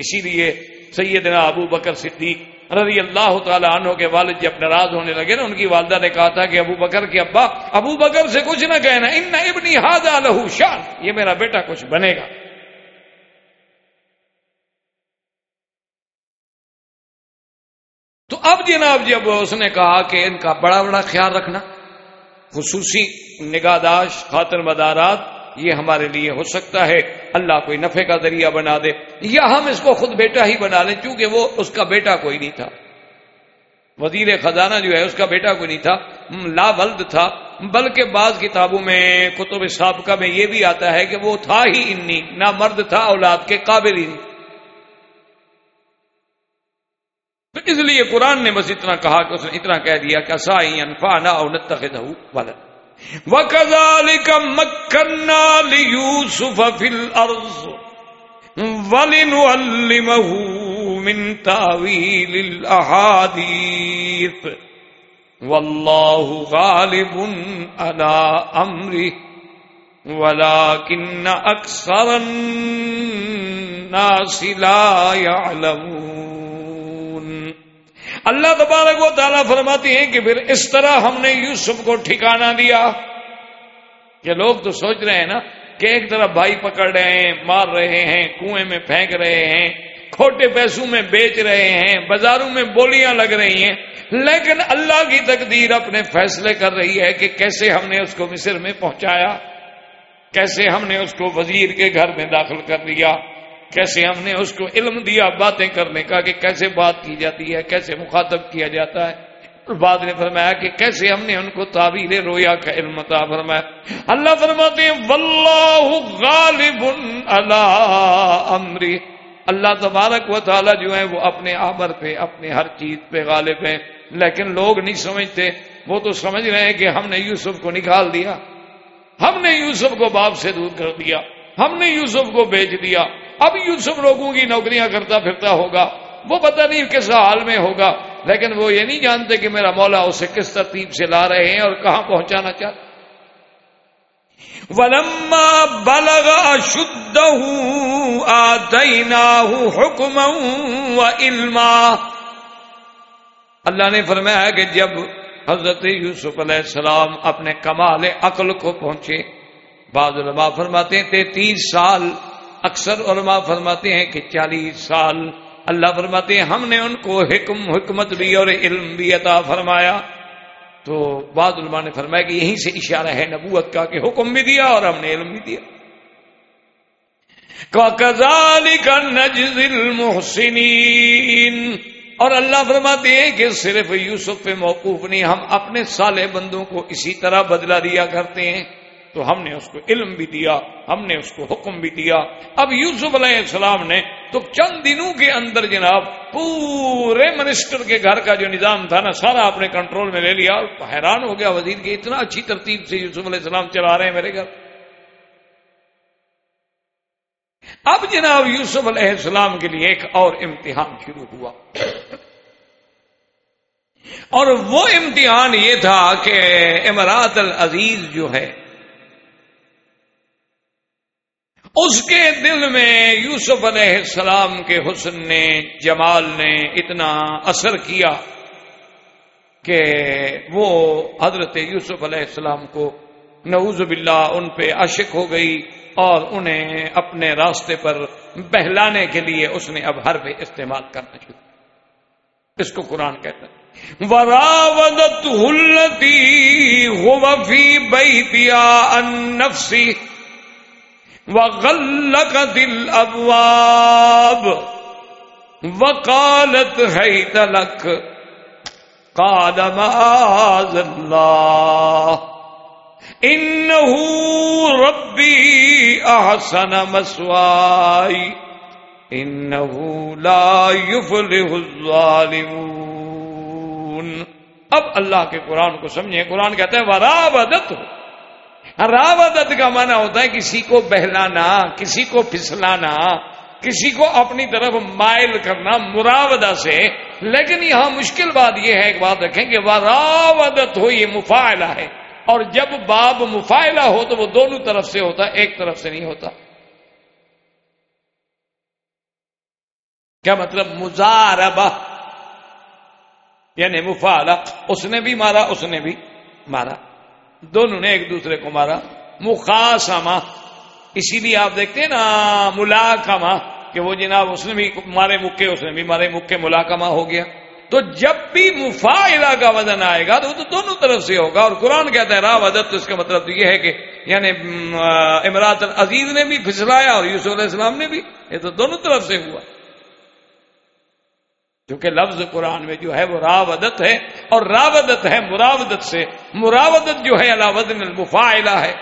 اسی لیے سیدنا ابو بکر صدیق رضی اللہ تعالیٰ عنہ کے والد جب ناراض ہونے لگے نا، ان کی والدہ نے کہا تھا کہ ابو بکر کے ابا، ابو بکر سے کچھ نہ کہنا، ان ابنی لہو شان، یہ میرا بیٹا کچھ بنے گا۔ تو اب جناب جب اس نے کہا کہ ان کا بڑا بڑا خیال رکھنا، خصوصی نگاہداشت خاطر مدارات یہ ہمارے لیے ہو سکتا ہے۔ اللہ کوئی نفع کا ذریعہ بنا دے یا ہم اس کو خود بیٹا ہی بنا لیں، چونکہ وہ اس کا بیٹا کوئی نہیں تھا۔ وزیر خزانہ جو ہے، اس کا بیٹا کوئی نہیں تھا۔ لا ولد تھا۔ بلکہ بعض کتابوں میں، کتب سابقہ میں یہ بھی آتا ہے کہ وہ تھا ہی انی، نہ مرد تھا، اولاد کے قابل ہی نہیں۔ تو اس لیے قرآن نے بس اتنا کہا کہ اس نے اتنا کہہ دیا کہ سائی انفا نہ ولد وَكَذَلِكَ مَكَّنَّا لِيُوسُفَ فِي الْأَرْضِ وَلِنُعَلِّمَهُ مِنْ تَعْوِيلِ الْأَحَادِيثِ وَاللَّهُ غَالِبٌ عَلَى أَمْرِهِ ولكن أكثر الناس لا يعلمون اللہ تبارک و تعالیٰ فرماتی ہیں کہ پھر اس طرح ہم نے یوسف کو ٹھکانہ دیا۔ کہ لوگ تو سوچ رہے ہیں نا کہ ایک طرف بھائی پکڑ رہے ہیں، مار رہے ہیں، کنویں میں پھینک رہے ہیں، کھوٹے پیسوں میں بیچ رہے ہیں، بازاروں میں بولیاں لگ رہی ہیں۔ لیکن اللہ کی تقدیر اپنے فیصلے کر رہی ہے کہ کیسے ہم نے اس کو مصر میں پہنچایا، کیسے ہم نے اس کو وزیر کے گھر میں داخل کر لیا کیسے ہم نے اس کو علم دیا باتیں کرنے کا کہ کیسے بات کی جاتی ہے، کیسے مخاطب کیا جاتا ہے۔ بعد نے فرمایا کہ کیسے ہم نے ان کو تعبیر رویا کا علم عطا فرمایا۔ اللہ فرماتے ہیں، واللہ غالب امری اللہ تبارک و تعالی جو ہے وہ اپنے آمر پہ، اپنے ہر چیز پہ غالب ہیں۔ لیکن لوگ نہیں سمجھتے، وہ تو سمجھ رہے ہیں کہ ہم نے یوسف کو نکال دیا۔ ہم نے یوسف کو باپ سے دور کر دیا۔ ہم نے یوسف کو بیچ دیا۔ اب یوسف لوگوں کی نوکریاں کرتا پھرتا ہوگا، وہ پتہ نہیں کس حال میں ہوگا، لیکن وہ یہ نہیں جانتے کہ میرا مولا اسے کس ترتیب سے لا رہے ہیں اور کہاں پہنچانا چاہتے ولما بلغ شدھ حکم و علما اللہ نے فرمایا کہ جب حضرت یوسف علیہ السلام اپنے کمال عقل کو پہنچے، بعض علماء فرماتے ہیں تینتیس سال اکثر علماء فرماتے ہیں کہ چالیس سال اللہ فرماتے ہیں، ہم نے ان کو حکم، حکمت بھی اور علم بھی عطا فرمایا۔ تو بعض علماء نے فرمایا کہ یہیں سے اشارہ ہے نبوت کا کہ حکم بھی دیا اور ہم نے علم بھی دیا۔ کا محسنین اور اللہ فرماتے ہیں کہ صرف یوسف پہ موقوف نہیں، ہم اپنے سالے بندوں کو اسی طرح بدلا دیا کرتے ہیں۔ تو ہم نے اس کو علم بھی دیا، ہم نے اس کو حکم بھی دیا۔ اب یوسف علیہ السلام نے تو چند دنوں کے اندر جناب پورے منسٹر کے گھر کا جو نظام تھا نا، سارا اپنے کنٹرول میں لے لیا حیران ہو گیا۔ وزیر کے اتنا اچھی ترتیب سے یوسف علیہ السلام چلا رہے ہیں میرے گھر۔ اب جناب یوسف علیہ السلام کے لیے ایک اور امتحان شروع ہوا۔ اور وہ امتحان یہ تھا کہ امرات العزیز جو ہے اس کے دل میں یوسف علیہ السلام کے حسن نے، جمال نے اتنا اثر کیا کہ وہ حضرت یوسف علیہ السلام کو نعوذ باللہ ان پہ عشق ہو گئی اور انہیں اپنے راستے پر بہلانے کے لیے اس نے اب ہر پہ استعمال کرنا شروع اس کو قرآن کہتا ہے۔ وراودت ہلتی غوفی بیتیا ان نفسی وغلقت الابواب وقالت حيث لك قال معاذ الله انه ربي احسن مسواي انه لا يفلح الظالمون اب اللہ کے قرآن کو سمجھیں قرآن کہتے ہیں ورابدت ہو راودت کا معنی ہوتا ہے کسی کو بہلانا، کسی کو پھسلانا، کسی کو اپنی طرف مائل کرنا مراودہ سے۔ لیکن یہاں مشکل بات یہ ہے، ایک بات رکھیں کہ راودت ہو یہ مفائلہ ہے۔ اور جب باب مفائلہ ہو تو وہ دونوں طرف سے ہوتا ہے ایک طرف سے نہیں ہوتا۔ کیا مطلب؟ مزاربہ یعنی مفالہ اس نے بھی مارا، اس نے بھی مارا۔ دونوں نے ایک دوسرے کو مارا۔ مخاسمہ اسی لیے آپ دیکھتے ہیں نا ملاقمہ کہ وہ جناب اس نے بھی مارے مکے، اس نے بھی مارے مکے ملاقمہ ہو گیا۔ تو جب بھی مفا کا وزن آئے گا، تو وہ تو دونوں طرف سے ہوگا۔ اور قرآن کہتا ہے، راہ تو اس کا مطلب یہ ہے کہ یعنی امراط عزیز نے بھی پھسلایا اور یوسف علیہ السلام نے بھی۔ یہ تو دونوں طرف سے ہوا۔ کیونکہ لفظ قرآن میں جو ہے وہ راودت ہے اور راودت ہے مراودت سے۔ مراودت جو ہے اللہ ودن المفاعلہ ہے۔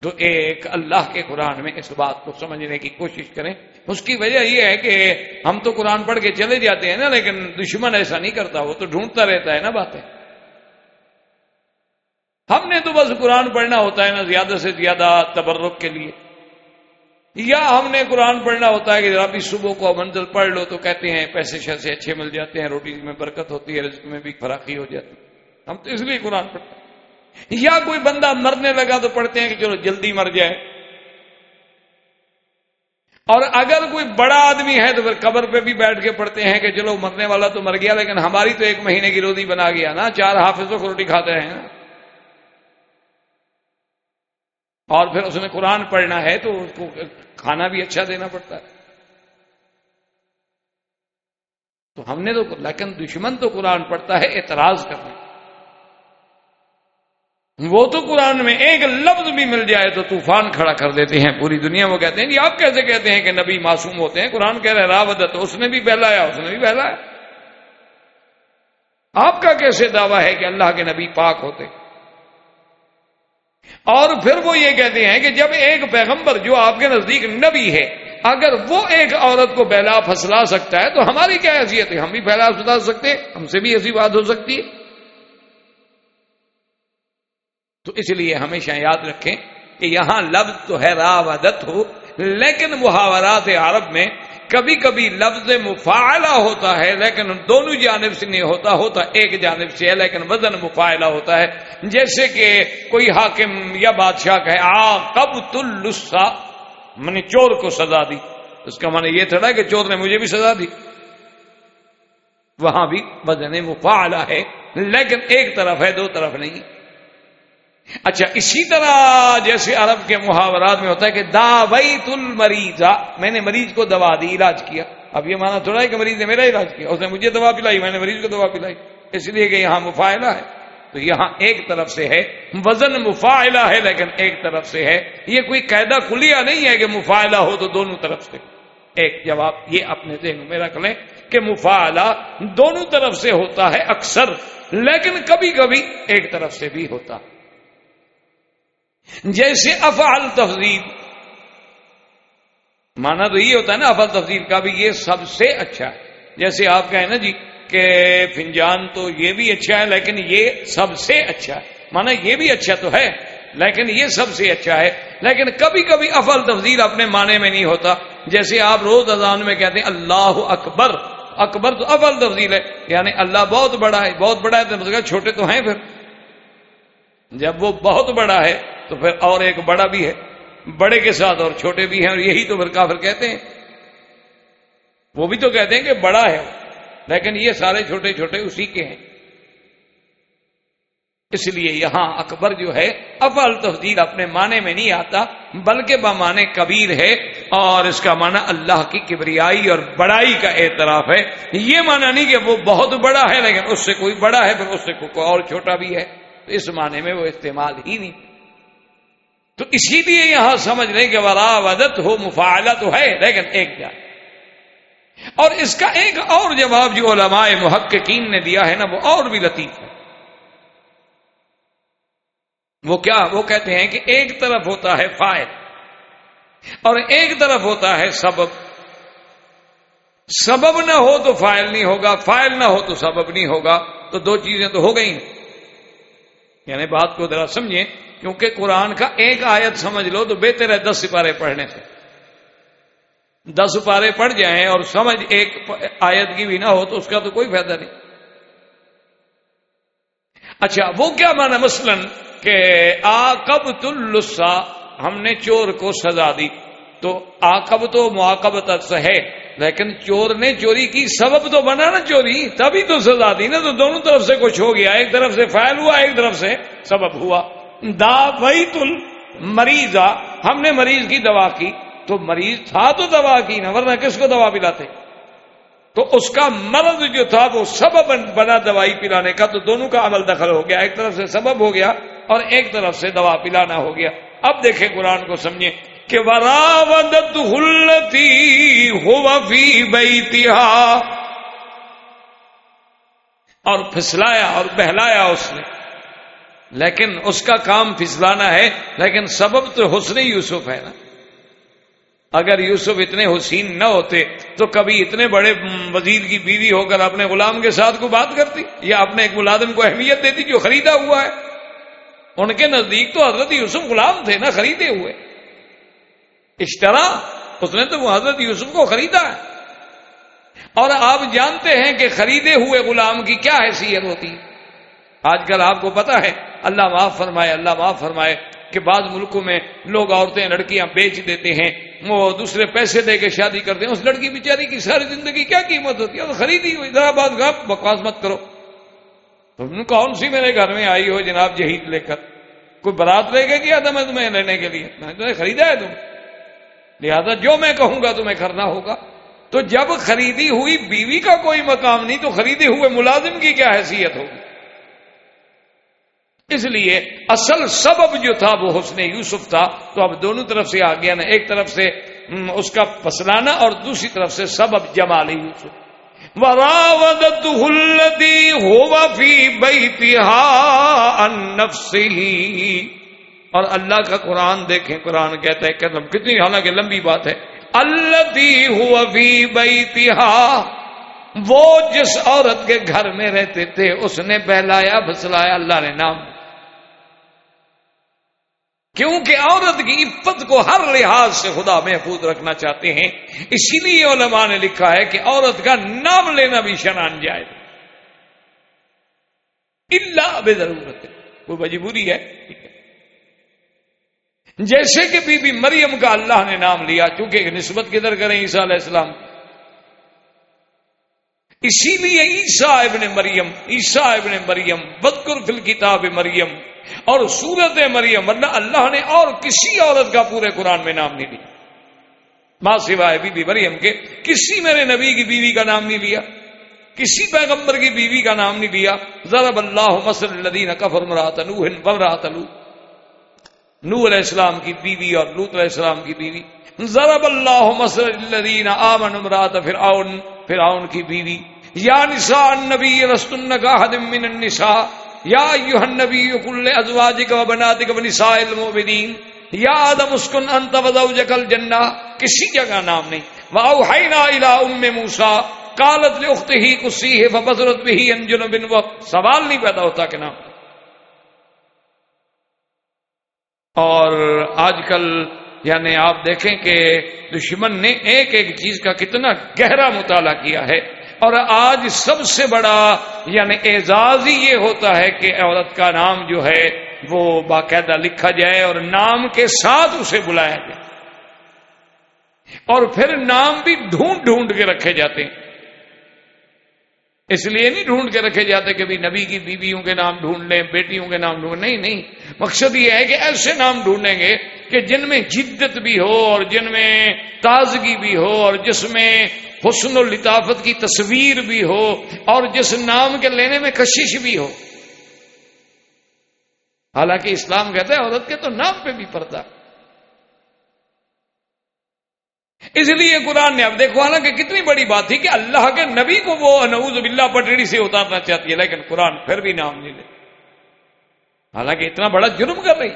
تو ایک اللہ کے قرآن میں اس بات کو سمجھنے کی کوشش کریں۔ اس کی وجہ یہ ہے کہ ہم تو قرآن پڑھ کے چلے جاتے ہیں نا، لیکن دشمن ایسا نہیں کرتا، وہ تو ڈھونڈتا رہتا ہے نا باتیں۔ ہم نے تو بس قرآن پڑھنا ہوتا ہے نا، زیادہ سے زیادہ تبرک کے لیے۔ یا ہم نے قرآن پڑھنا ہوتا ہے کہ ابھی صبح کو منزل پڑھ لو تو کہتے ہیں پیسے شیسے اچھے مل جاتے ہیں، روٹی میں برکت ہوتی ہے، رزق میں بھی فراخی ہو جاتی ہم تو اس لیے قرآن پڑھتے ہیں۔ یا کوئی بندہ مرنے لگا تو پڑھتے ہیں کہ چلو جلدی مر جائے۔ اور اگر کوئی بڑا آدمی ہے تو پھر قبر پہ بھی بیٹھ کے پڑھتے ہیں کہ چلو مرنے والا تو مر گیا، لیکن ہماری تو ایک مہینے کی روزی بنا گیا نا، چار حافظوں کو روٹی کھاتے ہیں۔ اور پھر اس نے قرآن پڑھنا ہے تو اس کو کھانا بھی اچھا دینا پڑتا ہے۔ تو ہم نے تو لیکن دشمن تو قرآن پڑھتا ہے، اعتراض کرنے وہ تو قرآن میں ایک لفظ بھی مل جائے تو طوفان کھڑا کر دیتے ہیں، پوری دنیا وہ کہتے ہیں جی آپ کیسے کہتے ہیں کہ نبی معصوم ہوتے ہیں؟ قرآن کہہ رہے راودت اس نے بھی پہلایا اس نے بھی پہلایا آپ کا کیسے دعویٰ ہے کہ اللہ کے نبی پاک ہوتے؟ اور پھر وہ یہ کہتے ہیں کہ جب ایک پیغمبر جو آپ کے نزدیک نبی ہے، اگر وہ ایک عورت کو بہلا پھسلا سکتا ہے، تو ہماری کیا حیثیت ہے؟ ہم بھی پھیلا سدھا سکتے، ہم سے بھی ایسی بات ہو سکتی ہے۔ تو اس لیے ہمیشہ یاد رکھیں کہ یہاں لفظ تو ہے راودت ہو لیکن محاورات عرب میں کبھی کبھی لفظ مفاعلہ ہوتا ہے، لیکن دونوں جانب سے نہیں ہوتا ہوتا ایک جانب سے ہے، لیکن وزن مفاعلہ ہوتا ہے۔ جیسے کہ کوئی حاکم یا بادشاہ کہے، آ کب تلسا میں نے چور کو سزا دی۔ اس کا معنی یہ تھا کہ چور نے مجھے بھی سزا دی۔ وہاں بھی وزن مفاعلہ ہے، لیکن ایک طرف ہے، دو طرف نہیں۔ اچھا اسی طرح جیسے عرب کے محاورات میں ہوتا ہے کہ دا وئی تل میں نے مریض کو دوا دی، علاج کیا۔ اب یہ مانا تھوڑا ہے کہ مریض نے میرا علاج کیا، اس نے مجھے دوا پلائی، میں نے مریض کو دوا پلائی۔ اس لیے کہ یہاں مفاعلہ ہے۔ تو یہاں ایک طرف سے ہے، وزن مفاعلہ ہے، لیکن ایک طرف سے ہے۔ یہ کوئی قاعدہ کھلیا نہیں ہے کہ مفاعلہ ہو تو دونوں طرف سے۔ ایک جواب یہ اپنے ذہن میں رکھ لیں کہ مفاعلہ دونوں طرف سے ہوتا ہے اکثر، لیکن کبھی کبھی ایک طرف سے بھی ہوتا۔ ہے جیسے افعال تفضیل۔ مانا تو یہ ہوتا ہے نا، افعال تفضیل کا بھی یہ سب سے اچھا۔ ہے جیسے آپ کہیں نا جی کہ فنجان تو یہ بھی اچھا ہے، لیکن یہ سب سے اچھا۔ ہے مانا یہ بھی اچھا تو ہے، لیکن یہ سب سے اچھا ہے۔ لیکن کبھی کبھی افل تفضیل اپنے معنی میں نہیں ہوتا۔ جیسے آپ روز اذان میں کہتے ہیں، اللہ اکبر۔ اکبر تو افل تفضیل ہے۔ یعنی اللہ بہت بڑا ہے، بہت بڑا ہے تو چھوٹے تو ہیں پھر۔ جب وہ بہت بڑا ہے تو پھر اور ایک بڑا بھی ہے، بڑے کے ساتھ اور چھوٹے بھی ہیں اور یہی تو پھر کافر کہتے ہیں۔ وہ بھی تو کہتے ہیں کہ بڑا ہے، لیکن یہ سارے چھوٹے چھوٹے اسی کے ہیں۔ اس لیے یہاں اکبر جو ہے افل تفدیل اپنے معنی میں نہیں آتا، بلکہ بمانے کبیر ہے اور اس کا معنی اللہ کی کبریائی اور بڑائی کا اعتراف ہے۔ یہ معنی نہیں کہ وہ بہت بڑا ہے، لیکن اس سے کوئی بڑا ہے، پھر اس سے کوئی اور چھوٹا بھی ہے۔ اس معنی میں وہ استعمال ہی نہیں۔ تو اسی لیے یہاں سمجھ لیں کہ وراودت ہو مفاعلہ تو ہے۔ لیکن ایک کیا اور اس کا ایک اور جواب جو علماء محققین نے دیا ہے نا، وہ اور بھی لطیف ہے۔ وہ کیا؟ وہ کہتے ہیں کہ ایک طرف ہوتا ہے فائل اور ایک طرف ہوتا ہے سبب۔ سبب نہ ہو تو فائل نہیں ہوگا، فائل نہ ہو تو سبب نہیں ہوگا۔ تو دو چیزیں تو ہو گئی یعنی بات کو ذرا سمجھیں۔ کیونکہ قرآن کا ایک آیت سمجھ لو تو بہتر ہے دس سپارے پڑھنے سے دس سپارے پڑھ جائیں اور سمجھ ایک آیت کی بھی نہ ہو تو اس کا تو کوئی فائدہ نہیں۔ اچھا وہ کیا مانا مثلا کہ آ کب تلسا ہم نے چور کو سزا دی۔ تو آکب تو تک ہے، لیکن چور نے چوری کی۔ سبب تو بنا نا چوری، تبھی تو سزا دی نا، تو دونوں طرف سے کچھ ہو گیا۔ ایک طرف سے فائل ہوا، ایک طرف سے سبب ہوا۔ دا وہی تل مریض ہم نے مریض کی دوا کی۔ تو مریض تھا تو دوا کی نا، ورنہ کس کو دوا پلاتے؟ تو اس کا مرض جو تھا، وہ سبب بنا دوائی پلانے کا۔ تو دونوں کا عمل دخل ہو گیا۔ ایک طرف سے سبب ہو گیا اور ایک طرف سے دوا پلانا ہو گیا۔ اب دیکھیں قرآن کو سمجھیں کہ وراودت ہلتی ہو فی اور پھسلایا اور بہلایا اس نے۔ لیکن اس کا کام پھسلانا ہے، لیکن سبب تو حسن یوسف ہے نا۔ اگر یوسف اتنے حسین نہ ہوتے، تو کبھی اتنے بڑے وزیر کی بیوی ہو کر اپنے غلام کے ساتھ کو بات کرتی، یا اپنے ایک ملازم کو اہمیت دیتی جو خریدا ہوا ہے۔ ان کے نزدیک تو حضرت یوسف غلام تھے نا، خریدے ہوئے۔ اشترا اس نے تو وہ حضرت یوسف کو خریدا ہے۔ اور آپ جانتے ہیں کہ خریدے ہوئے غلام کی کیا حیثیت ہوتی۔ ہے آج کل آپ کو پتا ہے اللہ معاف فرمائے، اللہ معاف فرمائے کہ بعض ملکوں میں لوگ عورتیں لڑکیاں بیچ دیتے ہیں، وہ دوسرے پیسے دے کے شادی کرتے ہیں اس لڑکی بیچاری کی ساری زندگی کیا قیمت ہوتی ہے؟ وہ خریدی ہوئی، ذرا بات گپ، بکواس مت کرو۔ تم کون سی میرے گھر میں آئی ہو جناب جہید لے کر؟ کوئی برات لے کے کیا تھا میں تمہیں لینے کے لیے؟ میں تمہیں خریدا ہے تم۔ لہٰذا جو میں کہوں گا تمہیں کرنا ہوگا۔ تو جب خریدی ہوئی بیوی کا کوئی مقام نہیں، تو خریدے ہوئے ملازم کی کیا حیثیت ہوگی؟ اس لیے اصل سبب جو تھا وہ حسن یوسف تھا۔ تو اب دونوں طرف سے آ گیا نا، ایک طرف سے اس کا پسلانا اور دوسری طرف سے سبب جمال یوسف۔ اور اللہ کا قرآن دیکھیں، قرآن کہتا ہے کہ کتنی، حالانکہ لمبی بات ہے۔ اللہ ہوا بھی وہ جس عورت کے گھر میں رہتے تھے، اس نے بہلایا بسلایا اللہ نے نام کیونکہ عورت کی عفت کو ہر لحاظ سے خدا محفوظ رکھنا چاہتے ہیں، اسی لیے علماء نے لکھا ہے کہ عورت کا نام لینا بھی شنان جائے اللہ بے ضرورت ہے کوئی مجبوری ہے؟ جیسے کہ بی بی مریم کا اللہ نے نام لیا، چونکہ نسبت کدھر کریں عیسیٰ علیہ السلام؟ اسی لیے عیسیٰ ابن مریم، عیسیٰ ابن مریم بدکر فل کتاب مریم اور سورت مریم، ورنہ اللہ نے اور کسی عورت کا پورے قرآن میں نام نہیں لیا۔ ماں سوائے بی بی مریم کے، کسی میرے نبی کی بیوی کا نام نہیں لیا، کسی پیغمبر کی بیوی کا نام نہیں لیا۔ ضرب اللہ مسل الدین کفر مرات بمرات نو علیہ السلام کی بیوی اور لوت علیہ السلام کی بیوی۔ ضرب اللہ مسل الدین آمن امرات فرعون فرعون کی بیوی۔ یا نساء النبی رستن کا حدم من النساء۔ یا ایوہ النبی کل ازواجک و بناتک و نساء المؤمنین، یا آدم اسکن انت و زوجک الجنہ، کسی جگہ نام نہیں۔ وَأَوْحَيْنَا إِلَىٰ أُمِّ مُوسَىٰ، قَالَتْ لِأُخْتِهِ قُسِّيهِ فَبَصُرَتْ بِهِ أَنْ جُنُبٍ وَقْتٍ۔ سوال نہیں پیدا ہوتا کہ نام۔ اور آج کل یعنی آپ دیکھیں کہ دشمن نے ایک ایک چیز کا کتنا گہرا مطالعہ کیا ہے۔ اور آج سب سے بڑا یعنی اعزاز ہی یہ ہوتا ہے کہ عورت کا نام جو ہے وہ باقاعدہ لکھا جائے اور نام کے ساتھ اسے بلایا جائے۔ اور پھر نام بھی ڈھونڈ ڈھونڈ کے رکھے جاتے ہیں۔ اس لیے نہیں ڈھونڈ کے رکھے جاتے کہ نبی کی بیویوں کے نام ڈھونڈ لیں، بیٹیوں کے نام ڈھونڈ، نہیں نہیں۔ مقصد یہ ہے کہ ایسے نام ڈھونڈیں گے کہ جن میں جدت بھی ہو اور جن میں تازگی بھی ہو اور جس میں حسن و لطافت کی تصویر بھی ہو اور جس نام کے لینے میں کشش بھی ہو۔ حالانکہ اسلام کہتا ہے عورت کے تو نام پہ بھی پڑتا اس لیے قرآن نے اب دیکھو، حالانکہ کتنی بڑی بات تھی کہ اللہ کے نبی کو وہ نعوذ باللہ پٹڑی سے اتارنا چاہتی ہے، لیکن قرآن پھر بھی نام نہیں لے حالانکہ اتنا بڑا جرم کر رہی۔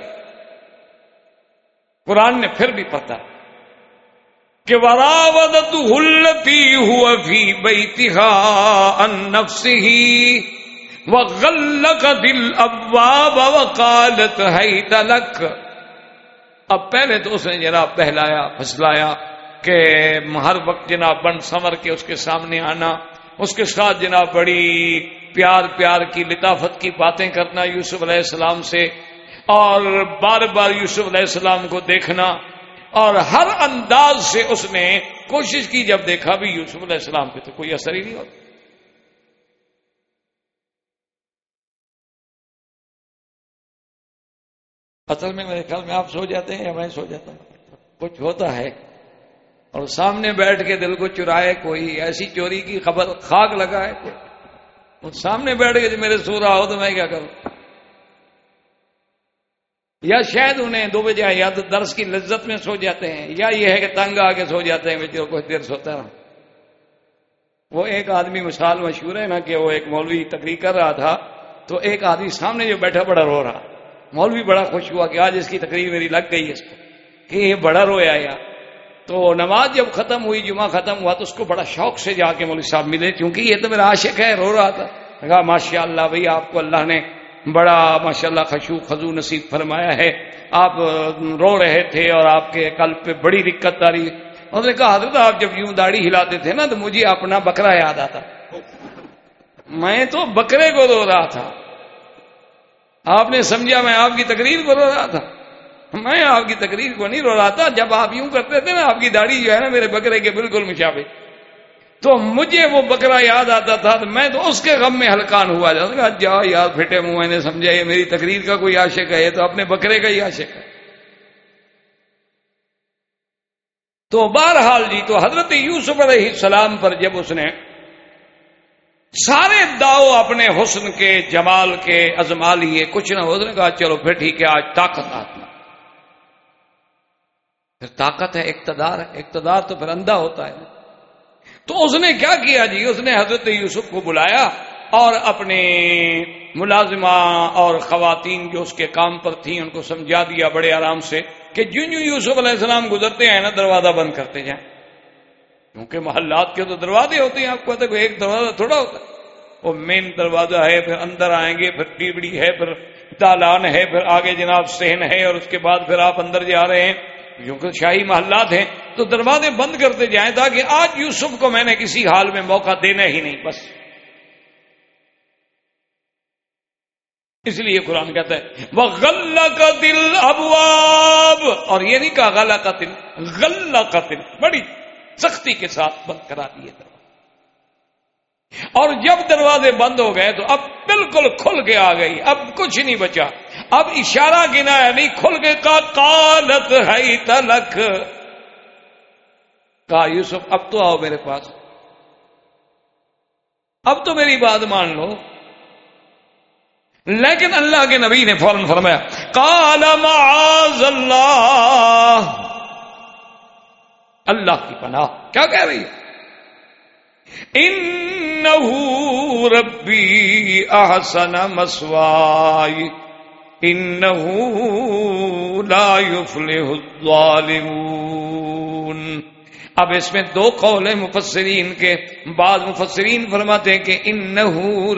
قرآن نے پھر بھی پتا کہ وراودت ہلتی ہوا فی بیتہا ان نفسہی وغلق الابواب وقالت حیت لک اب پہلے تو اس نے جناب پہلایا پھسلایا کہ ہر وقت جناب بن سمر کے اس کے سامنے آنا، اس کے ساتھ جناب بڑی پیار پیار کی، لطافت کی باتیں کرنا یوسف علیہ السلام سے اور بار بار یوسف علیہ السلام کو دیکھنا۔ اور ہر انداز سے اس نے کوشش کی جب دیکھا بھی یوسف علیہ السلام پہ تو کوئی اثر ہی نہیں ہوتا۔ اصل میں میرے خیال میں آپ سو جاتے ہیں یا میں سو جاتا ہوں۔ کچھ ہوتا ہے۔ اور سامنے بیٹھ کے دل کو چرائے کوئی ایسی چوری کی خبر خاک لگائے کوئی۔ اور سامنے بیٹھ کے میرے سو رہا ہو تو میں کیا کروں؟ یا شاید انہیں دو بجے یا تو درس کی لذت میں سو جاتے ہیں، یا یہ ہے کہ تنگ آ کے سو جاتے ہیں بچوں کچھ دیر سوتا رہا۔ وہ ایک آدمی مثال مشہور ہے نا کہ وہ ایک مولوی تقریر کر رہا تھا، تو ایک آدمی سامنے جو بیٹھا بڑا رو رہا۔ مولوی بڑا خوش ہوا کہ آج اس کی تقریر میری لگ گئی اس کو، کہ یہ بڑا رویا یا تو نماز جب ختم ہوئی، جمعہ ختم ہوا، تو اس کو بڑا شوق سے جا کے مولوی صاحب ملے، کیونکہ یہ تو میرا عاشق ہے، رو رہا تھا۔ کہا ماشاء اللہ بھائی، آپ کو اللہ نے بڑا ماشاء اللہ خشو خزو نصیب فرمایا ہے۔ آپ رو رہے تھے اور آپ کے قلب پہ بڑی دقت آ رہی انہوں نے کہا، حضرت آپ جب یوں داڑھی ہلاتے تھے نا، تو مجھے اپنا بکرا یاد آتا۔ میں تو بکرے کو رو رہا تھا۔ آپ نے سمجھا میں آپ کی تقریر کو رو رہا تھا۔ میں آپ کی تقریر کو نہیں رو رہا تھا۔ جب آپ یوں کرتے تھے نا، آپ کی داڑھی جو ہے نا میرے بکرے کے بالکل مشابے تو مجھے وہ بکرا یاد آتا تھا تو میں تو اس کے غم میں ہلکان ہوا جاتا جاؤ یار پھٹے منہ میں نے سمجھا یہ میری تقریر کا کوئی عاشق ہے، یہ تو اپنے بکرے کا ہی عاشق ہے۔ تو بہرحال جی تو حضرت یوسف علیہ السلام پر جب اس نے سارے داؤ اپنے حسن کے، جمال کے ازما لیے کچھ نہ ہو کہا، چلو پھر ٹھیک ہے، آج طاقت آتما پھر طاقت ہے اقتدار ہے اقتدار تو پھر اندھا ہوتا ہے۔ تو اس نے کیا کیا جی؟ اس نے حضرت یوسف کو بلایا اور اپنے ملازمہ اور خواتین جو اس کے کام پر تھیں، ان کو سمجھا دیا بڑے آرام سے کہ جو جو یوسف علیہ السلام گزرتے ہیں نا، دروازہ بند کرتے جائیں۔ کیونکہ محلات کے تو دروازے ہوتے ہیں، آپ کو کوئی ایک دروازہ تھوڑا ہوتا ہے۔ وہ مین دروازہ ہے، پھر اندر آئیں گے، پھر ٹیبڑی ہے، پھر تالان ہے، پھر آگے جناب سہن ہے اور اس کے بعد پھر آپ اندر جا رہے ہیں۔ کیونکہ شاہی محلات ہیں، تو دروازے بند کرتے جائیں تاکہ آج یوسف کو میں نے کسی حال میں موقع دینا ہی نہیں، بس۔ اس لیے قرآن کہتا ہے وہ غلہ کا دل ابواب اور یہ نہیں کہا غلہ کا دل غلہ کا دل بڑی سختی کے ساتھ بند کرا دیے دروازے اور جب دروازے بند ہو گئے تو اب بالکل کھل کے آ گئی، اب کچھ نہیں بچا۔ اب اشارہ گنا ہے نہیں، کھل کے کا کالت ہے تلک کہا، یوسف، اب تو آؤ میرے پاس۔ اب تو میری بات مان لو۔ لیکن اللہ کے نبی نے فوراً فرمایا کال معاذ اللہ۔ اللہ کی پناہ۔ کیا کہہ رہی ہے؟ انہو ربی احسن مسوائی انہو لا يفلح الظالمون۔ اب اس میں دو قول ہیں مفسرین کے۔ بعض مفسرین فرماتے ہیں کہ ان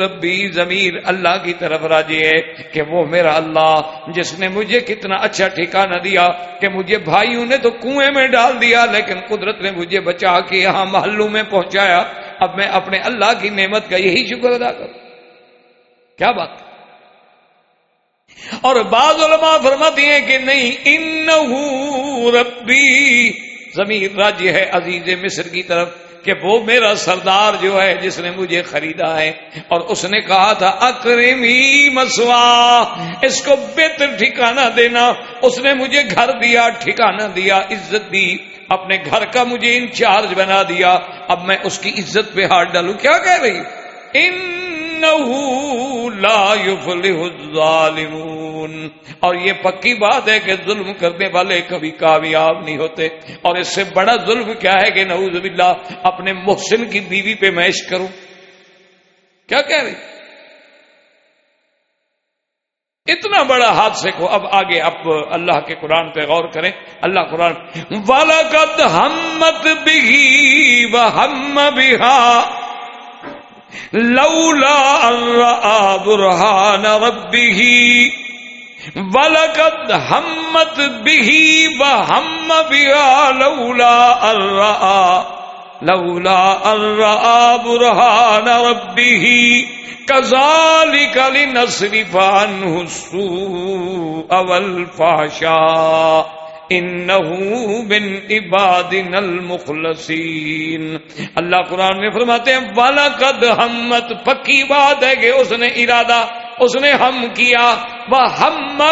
ربی ضمیر اللہ کی طرف راجی ہے کہ وہ میرا اللہ، جس نے مجھے کتنا اچھا ٹھکانہ دیا کہ مجھے بھائیوں نے تو کنویں میں ڈال دیا، لیکن قدرت نے مجھے بچا کے یہاں محلوں میں پہنچایا۔ اب میں اپنے اللہ کی نعمت کا یہی شکر ادا کروں۔ کیا بات؟ اور بعض علماء فرماتی ہیں کہ نہیں ان ربی زمین راجیہ ہے عزیز مصر کی طرف۔ کہ وہ میرا سردار جو ہے جس نے مجھے خریدا ہے اور اس نے کہا تھا اکرمی مسوا، اس کو بہتر ٹھکانہ دینا۔ اس نے مجھے گھر دیا، ٹھکانہ دیا، عزت دی۔ اپنے گھر کا مجھے انچارج بنا دیا۔ اب میں اس کی عزت پہ ہاتھ ڈالوں۔ کیا کہہ رہی؟ ان لا يفلح الظالمون۔ اور یہ پکی بات ہے کہ ظلم کرنے والے کبھی کامیاب نہیں ہوتے۔ اور اس سے بڑا ظلم کیا ہے کہ نعوذ باللہ اپنے محسن کی بیوی پہ میش کروں۔ کیا کہہ رہی؟ اتنا بڑا حادثے کو اب آگے اب اللہ کے قرآن پہ غور کریں۔ اللہ قرآن والا قد ہمت بھی و ہم بہا لولا الرآ برهان ربه ولقد همت به وهم بها لولا الرآ لولا الرآ برهان ربه كذلك لنصرف عنه السوء والفحشاء. بن عباد المخلصین۔ اللہ قرآن میں فرماتے ہیں والا قد ہمت، پکی بات ہے کہ اس نے ارادہ، اس نے ہم کیا وہ ہم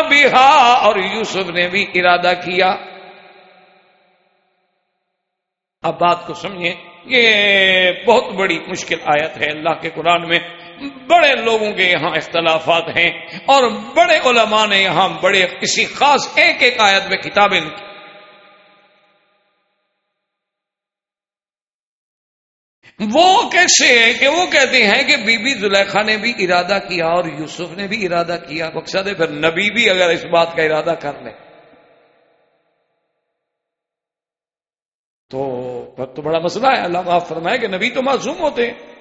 اور یوسف نے بھی ارادہ کیا۔ اب بات کو سمجھیں، یہ بہت بڑی مشکل آیت ہے اللہ کے قرآن میں۔ بڑے لوگوں کے یہاں اختلافات ہیں اور بڑے علماء نے یہاں بڑے کسی خاص ایک ایک آیت میں کتابیں وہ کیسے ہے کہ وہ کہتے ہیں کہ بی بی زلیخا نے بھی ارادہ کیا اور یوسف نے بھی ارادہ کیا۔ مقصد ہے پھر نبی بھی اگر اس بات کا ارادہ کر لے۔ تو پھر تو بڑا مسئلہ ہے۔ اللہ معاف فرمائے کہ نبی تو معصوم ہوتے ہیں۔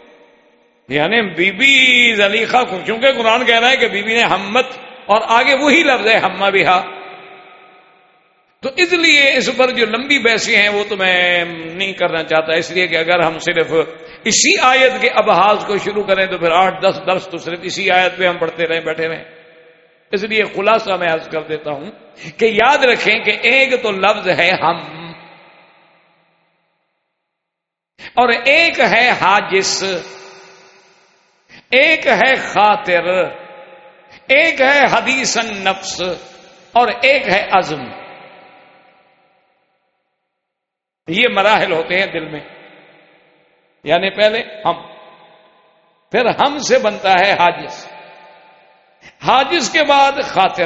یعنی بی بی زلیخا چونکہ قرآن کہہ رہا ہے کہ بی بی نے ہمت اور آگے وہی لفظ ہے ہما بہا۔ تو اس لیے اس پر جو لمبی بحثیں ہیں وہ تو میں نہیں کرنا چاہتا۔ اس لیے کہ اگر ہم صرف اسی آیت کے ابحاظ کو شروع کریں تو پھر آٹھ دس درس تو صرف اسی آیت پہ ہم پڑھتے رہیں بیٹھے رہیں۔ اس لیے خلاصہ میں عرض کر دیتا ہوں کہ یاد رکھیں کہ ایک تو لفظ ہے ہم۔ اور ایک ہے حاجس۔ ایک ہے خاطر، ایک ہے حدیث نفس اور ایک ہے عزم۔ یہ مراحل ہوتے ہیں دل میں۔ یعنی پہلے ہم، پھر ہم سے بنتا ہے حاجز۔ حاجز کے بعد خاطر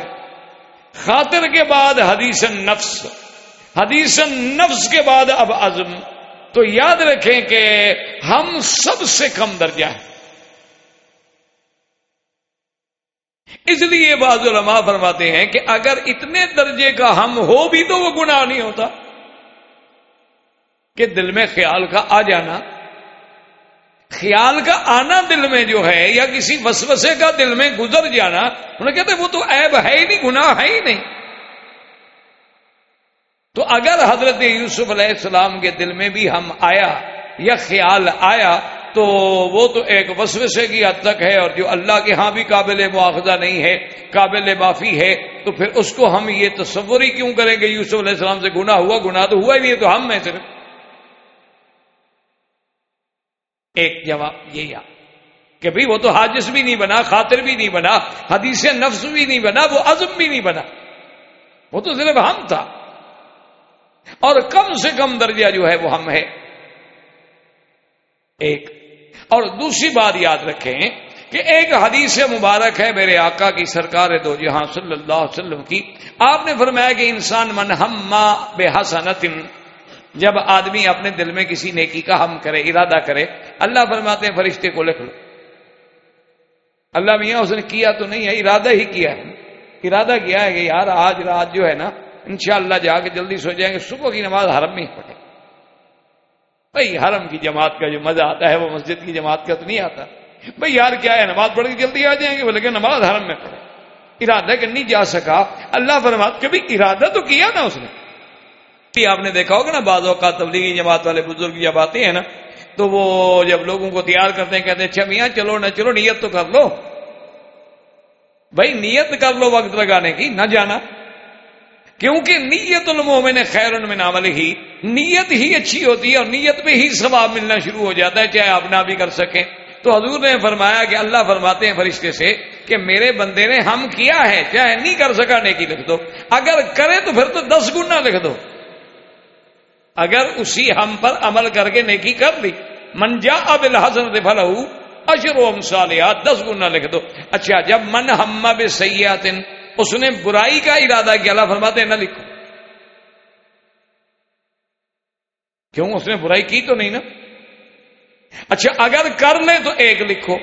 خاطر کے بعد حدیث نفس حدیث نفس کے بعد اب عزم۔ تو یاد رکھیں کہ ہم سب سے کم درجہ ہے۔ اس لیے بعض علماء فرماتے ہیں کہ اگر اتنے درجے کا ہم ہو بھی تو وہ گناہ نہیں ہوتا کہ دل میں خیال کا آ جانا خیال کا آنا دل میں جو ہے یا کسی وسوسے کا دل میں گزر جانا انہیں کہتے وہ تو عیب ہے ہی نہیں، گناہ ہے ہی نہیں۔ تو اگر حضرت یوسف علیہ السلام کے دل میں بھی ہم آیا یا خیال آیا تو وہ تو ایک وسوسے کی حد تک ہے اور جو اللہ کے ہاں بھی قابل مواخذہ نہیں ہے، قابل معافی ہے، تو پھر اس کو ہم یہ تصور ہی کیوں کریں گے؟ یوسف علیہ السلام سے گناہ ہوا، گناہ تو ہوا ہی نہیں تو ہم میں صرف۔ ایک جواب یہ یا کہ بھئی وہ تو حاجس بھی نہیں بنا، خاطر بھی نہیں بنا، حدیث نفس بھی نہیں بنا، وہ عزم بھی نہیں بنا۔ وہ تو صرف ہم تھا۔ اور کم سے کم درجہ جو ہے وہ ہم ہے۔ ایک اور دوسری بات یاد رکھیں کہ ایک حدیث مبارک ہے میرے آقا کی سرکار دو جہاں صلی اللہ علیہ وسلم کی۔ آپ نے فرمایا کہ انسان من ہم بے حسنت جب آدمی اپنے دل میں کسی نیکی کا ہم کرے، ارادہ کرے، اللہ فرماتے ہیں، فرشتے کو لکھ لو۔ اللہ میاں، اس نے کیا تو نہیں ہے، ارادہ ہی کیا ہے۔ ارادہ کیا ہے کہ یار، آج رات جو ہے نا، انشاءاللہ جا کے جلدی سو جائیں گے، صبح کی نماز حرم میں ہی پڑھے بھائی، حرم کی جماعت کا جو مزہ آتا ہے، وہ مسجد کی جماعت کا تو نہیں آتا۔ بھائی، یار کیا ہے؟ نماز پڑھ کے جلدی آ جائیں گے۔ وہ لیکن نماز حرم میں۔ پڑھے ارادہ کہ نہیں جا سکا۔ اللہ فرمات کبھی ارادہ تو کیا نا اس نے؟ آپ نے دیکھا ہوگا نا، بعض اوقات تبلیغی جماعت والے بزرگ جب آتے ہیں نا، تو وہ جب لوگوں کو تیار کرتے ہیں، کہتے ہیں اچھا میاں، چلو نہ چلو، نیت تو کر لو۔ بھائی، نیت کر لو وقت لگانے کی، نہ جانا۔ کیونکہ نیت المومن خیر من عمل ہی نیت ہی اچھی ہوتی ہے اور نیت میں ہی ثواب ملنا شروع ہو جاتا ہے، چاہے آپ نہ بھی کر سکیں۔ تو حضور نے فرمایا کہ اللہ فرماتے ہیں فرشتے سے کہ میرے بندے نے ہم کیا ہے، چاہے نہیں کر سکا، نیکی لکھ دو۔ اگر کرے تو پھر تو دس گنا لکھ دو۔ اگر اسی ہم پر عمل کر کے نیکی کر لی۔ منجا اب الحسن فل اشر و امسالیات دس گنا لکھ دو۔ اچھا جب من ہم بے اس نے برائی کا ارادہ کیا۔ اللہ فرماتے ہیں، نہ لکھو۔ کیوں؟ اس نے برائی کی تو نہیں نا؟ اچھا اگر کر لے تو ایک لکھو۔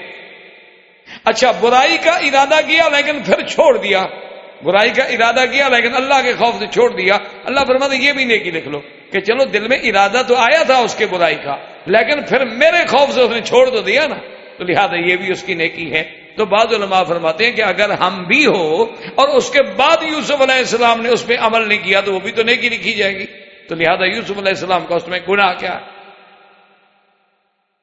اچھا برائی کا ارادہ کیا لیکن پھر چھوڑ دیا۔ برائی کا ارادہ کیا لیکن اللہ کے خوف سے چھوڑ دیا۔ اللہ فرماتے یہ بھی نیکی لکھ لو کہ چلو دل میں ارادہ تو آیا تھا اس کے برائی کا، لیکن پھر میرے خوف سے اس نے چھوڑ تو دیا نا۔ تو لہٰذا یہ بھی اس کی نیکی ہے۔ تو بعض علماء فرماتے ہیں کہ اگر ہم بھی ہو اور اس کے بعد یوسف علیہ السلام نے اس پہ عمل نہیں کیا تو وہ بھی تو نیکی لکھی جائے گی۔ تو لہذا یوسف علیہ السلام کا اس میں گناہ کیا؟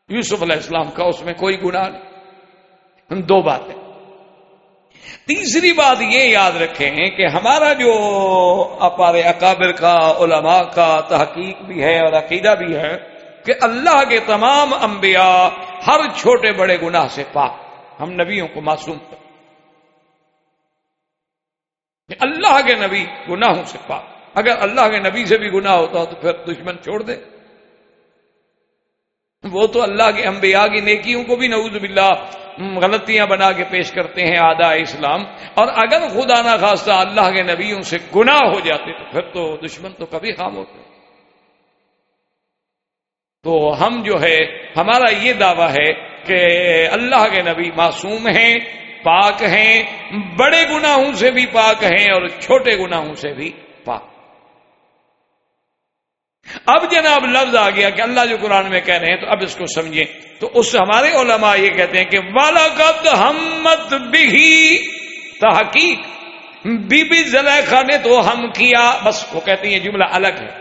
یوسف علیہ السلام کا اس میں کوئی گناہ نہیں۔ دو باتیں۔ تیسری بات یہ یاد رکھیں کہ ہمارا جو اپار اکابر کا، علماء کا تحقیق بھی ہے اور عقیدہ بھی ہے کہ اللہ کے تمام انبیاء ہر چھوٹے بڑے گناہ سے پاک ہم نبیوں کو معصوم کر اللہ کے نبی گناہوں سے پاک۔ اگر اللہ کے نبی سے بھی گناہ ہوتا تو پھر دشمن چھوڑ دے۔ وہ تو اللہ کے انبیاء کی نیکیوں کو بھی نعوذ باللہ غلطیاں بنا کے پیش کرتے ہیں آدھا اسلام۔ اور اگر خدا نہ خواستہ اللہ کے نبیوں سے گناہ ہو جاتے تو پھر تو دشمن تو کبھی خام ہوتے۔ تو ہم جو ہے، ہمارا یہ دعویٰ ہے کہ اللہ کے نبی معصوم ہیں، پاک ہیں، بڑے گناہوں سے بھی پاک ہیں اور چھوٹے گناہوں سے بھی پاک۔ اب جناب لفظ آ گیا کہ اللہ جو قرآن میں کہہ رہے ہیں تو اب اس کو سمجھیں۔ تو اس ہمارے علماء یہ کہتے ہیں کہ والا قد ہمت بھی تحقیق۔ بی بی زلیخا نے تو ہم کیا، بس وہ کہتے ہیں جملہ الگ ہے۔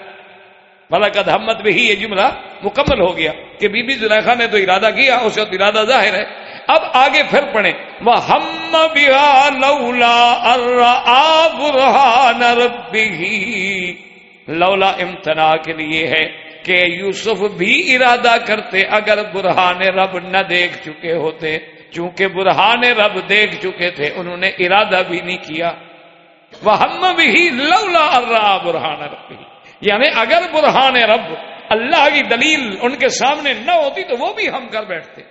ملکت ہمت میں ہی یہ جملہ مکمل ہو گیا کہ بی بی زلیخا نے تو ارادہ کیا، اس وقت ارادہ ظاہر ہے۔ اب آگے پھر پڑھیں۔ وہ ہم لولا برہان ربی لولا امتنا کے لیے ہے کہ یوسف بھی ارادہ کرتے اگر برہان رب نہ دیکھ چکے ہوتے۔ چونکہ برہان رب دیکھ چکے تھے، انہوں نے ارادہ بھی نہیں کیا۔ وہ ہم بھی لولا ارا برہان ربی یعنی اگر برہان رب اللہ کی دلیل ان کے سامنے نہ ہوتی تو وہ بھی ہم کر بیٹھتے۔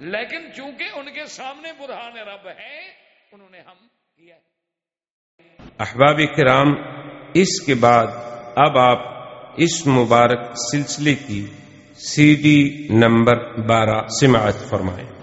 لیکن چونکہ ان کے سامنے برہان رب ہے انہوں نے ہم کیا۔ احباب کرام، اس کے بعد اب آپ اس مبارک سلسلے کی سی ڈی نمبر بارہ سماعت فرمائیں۔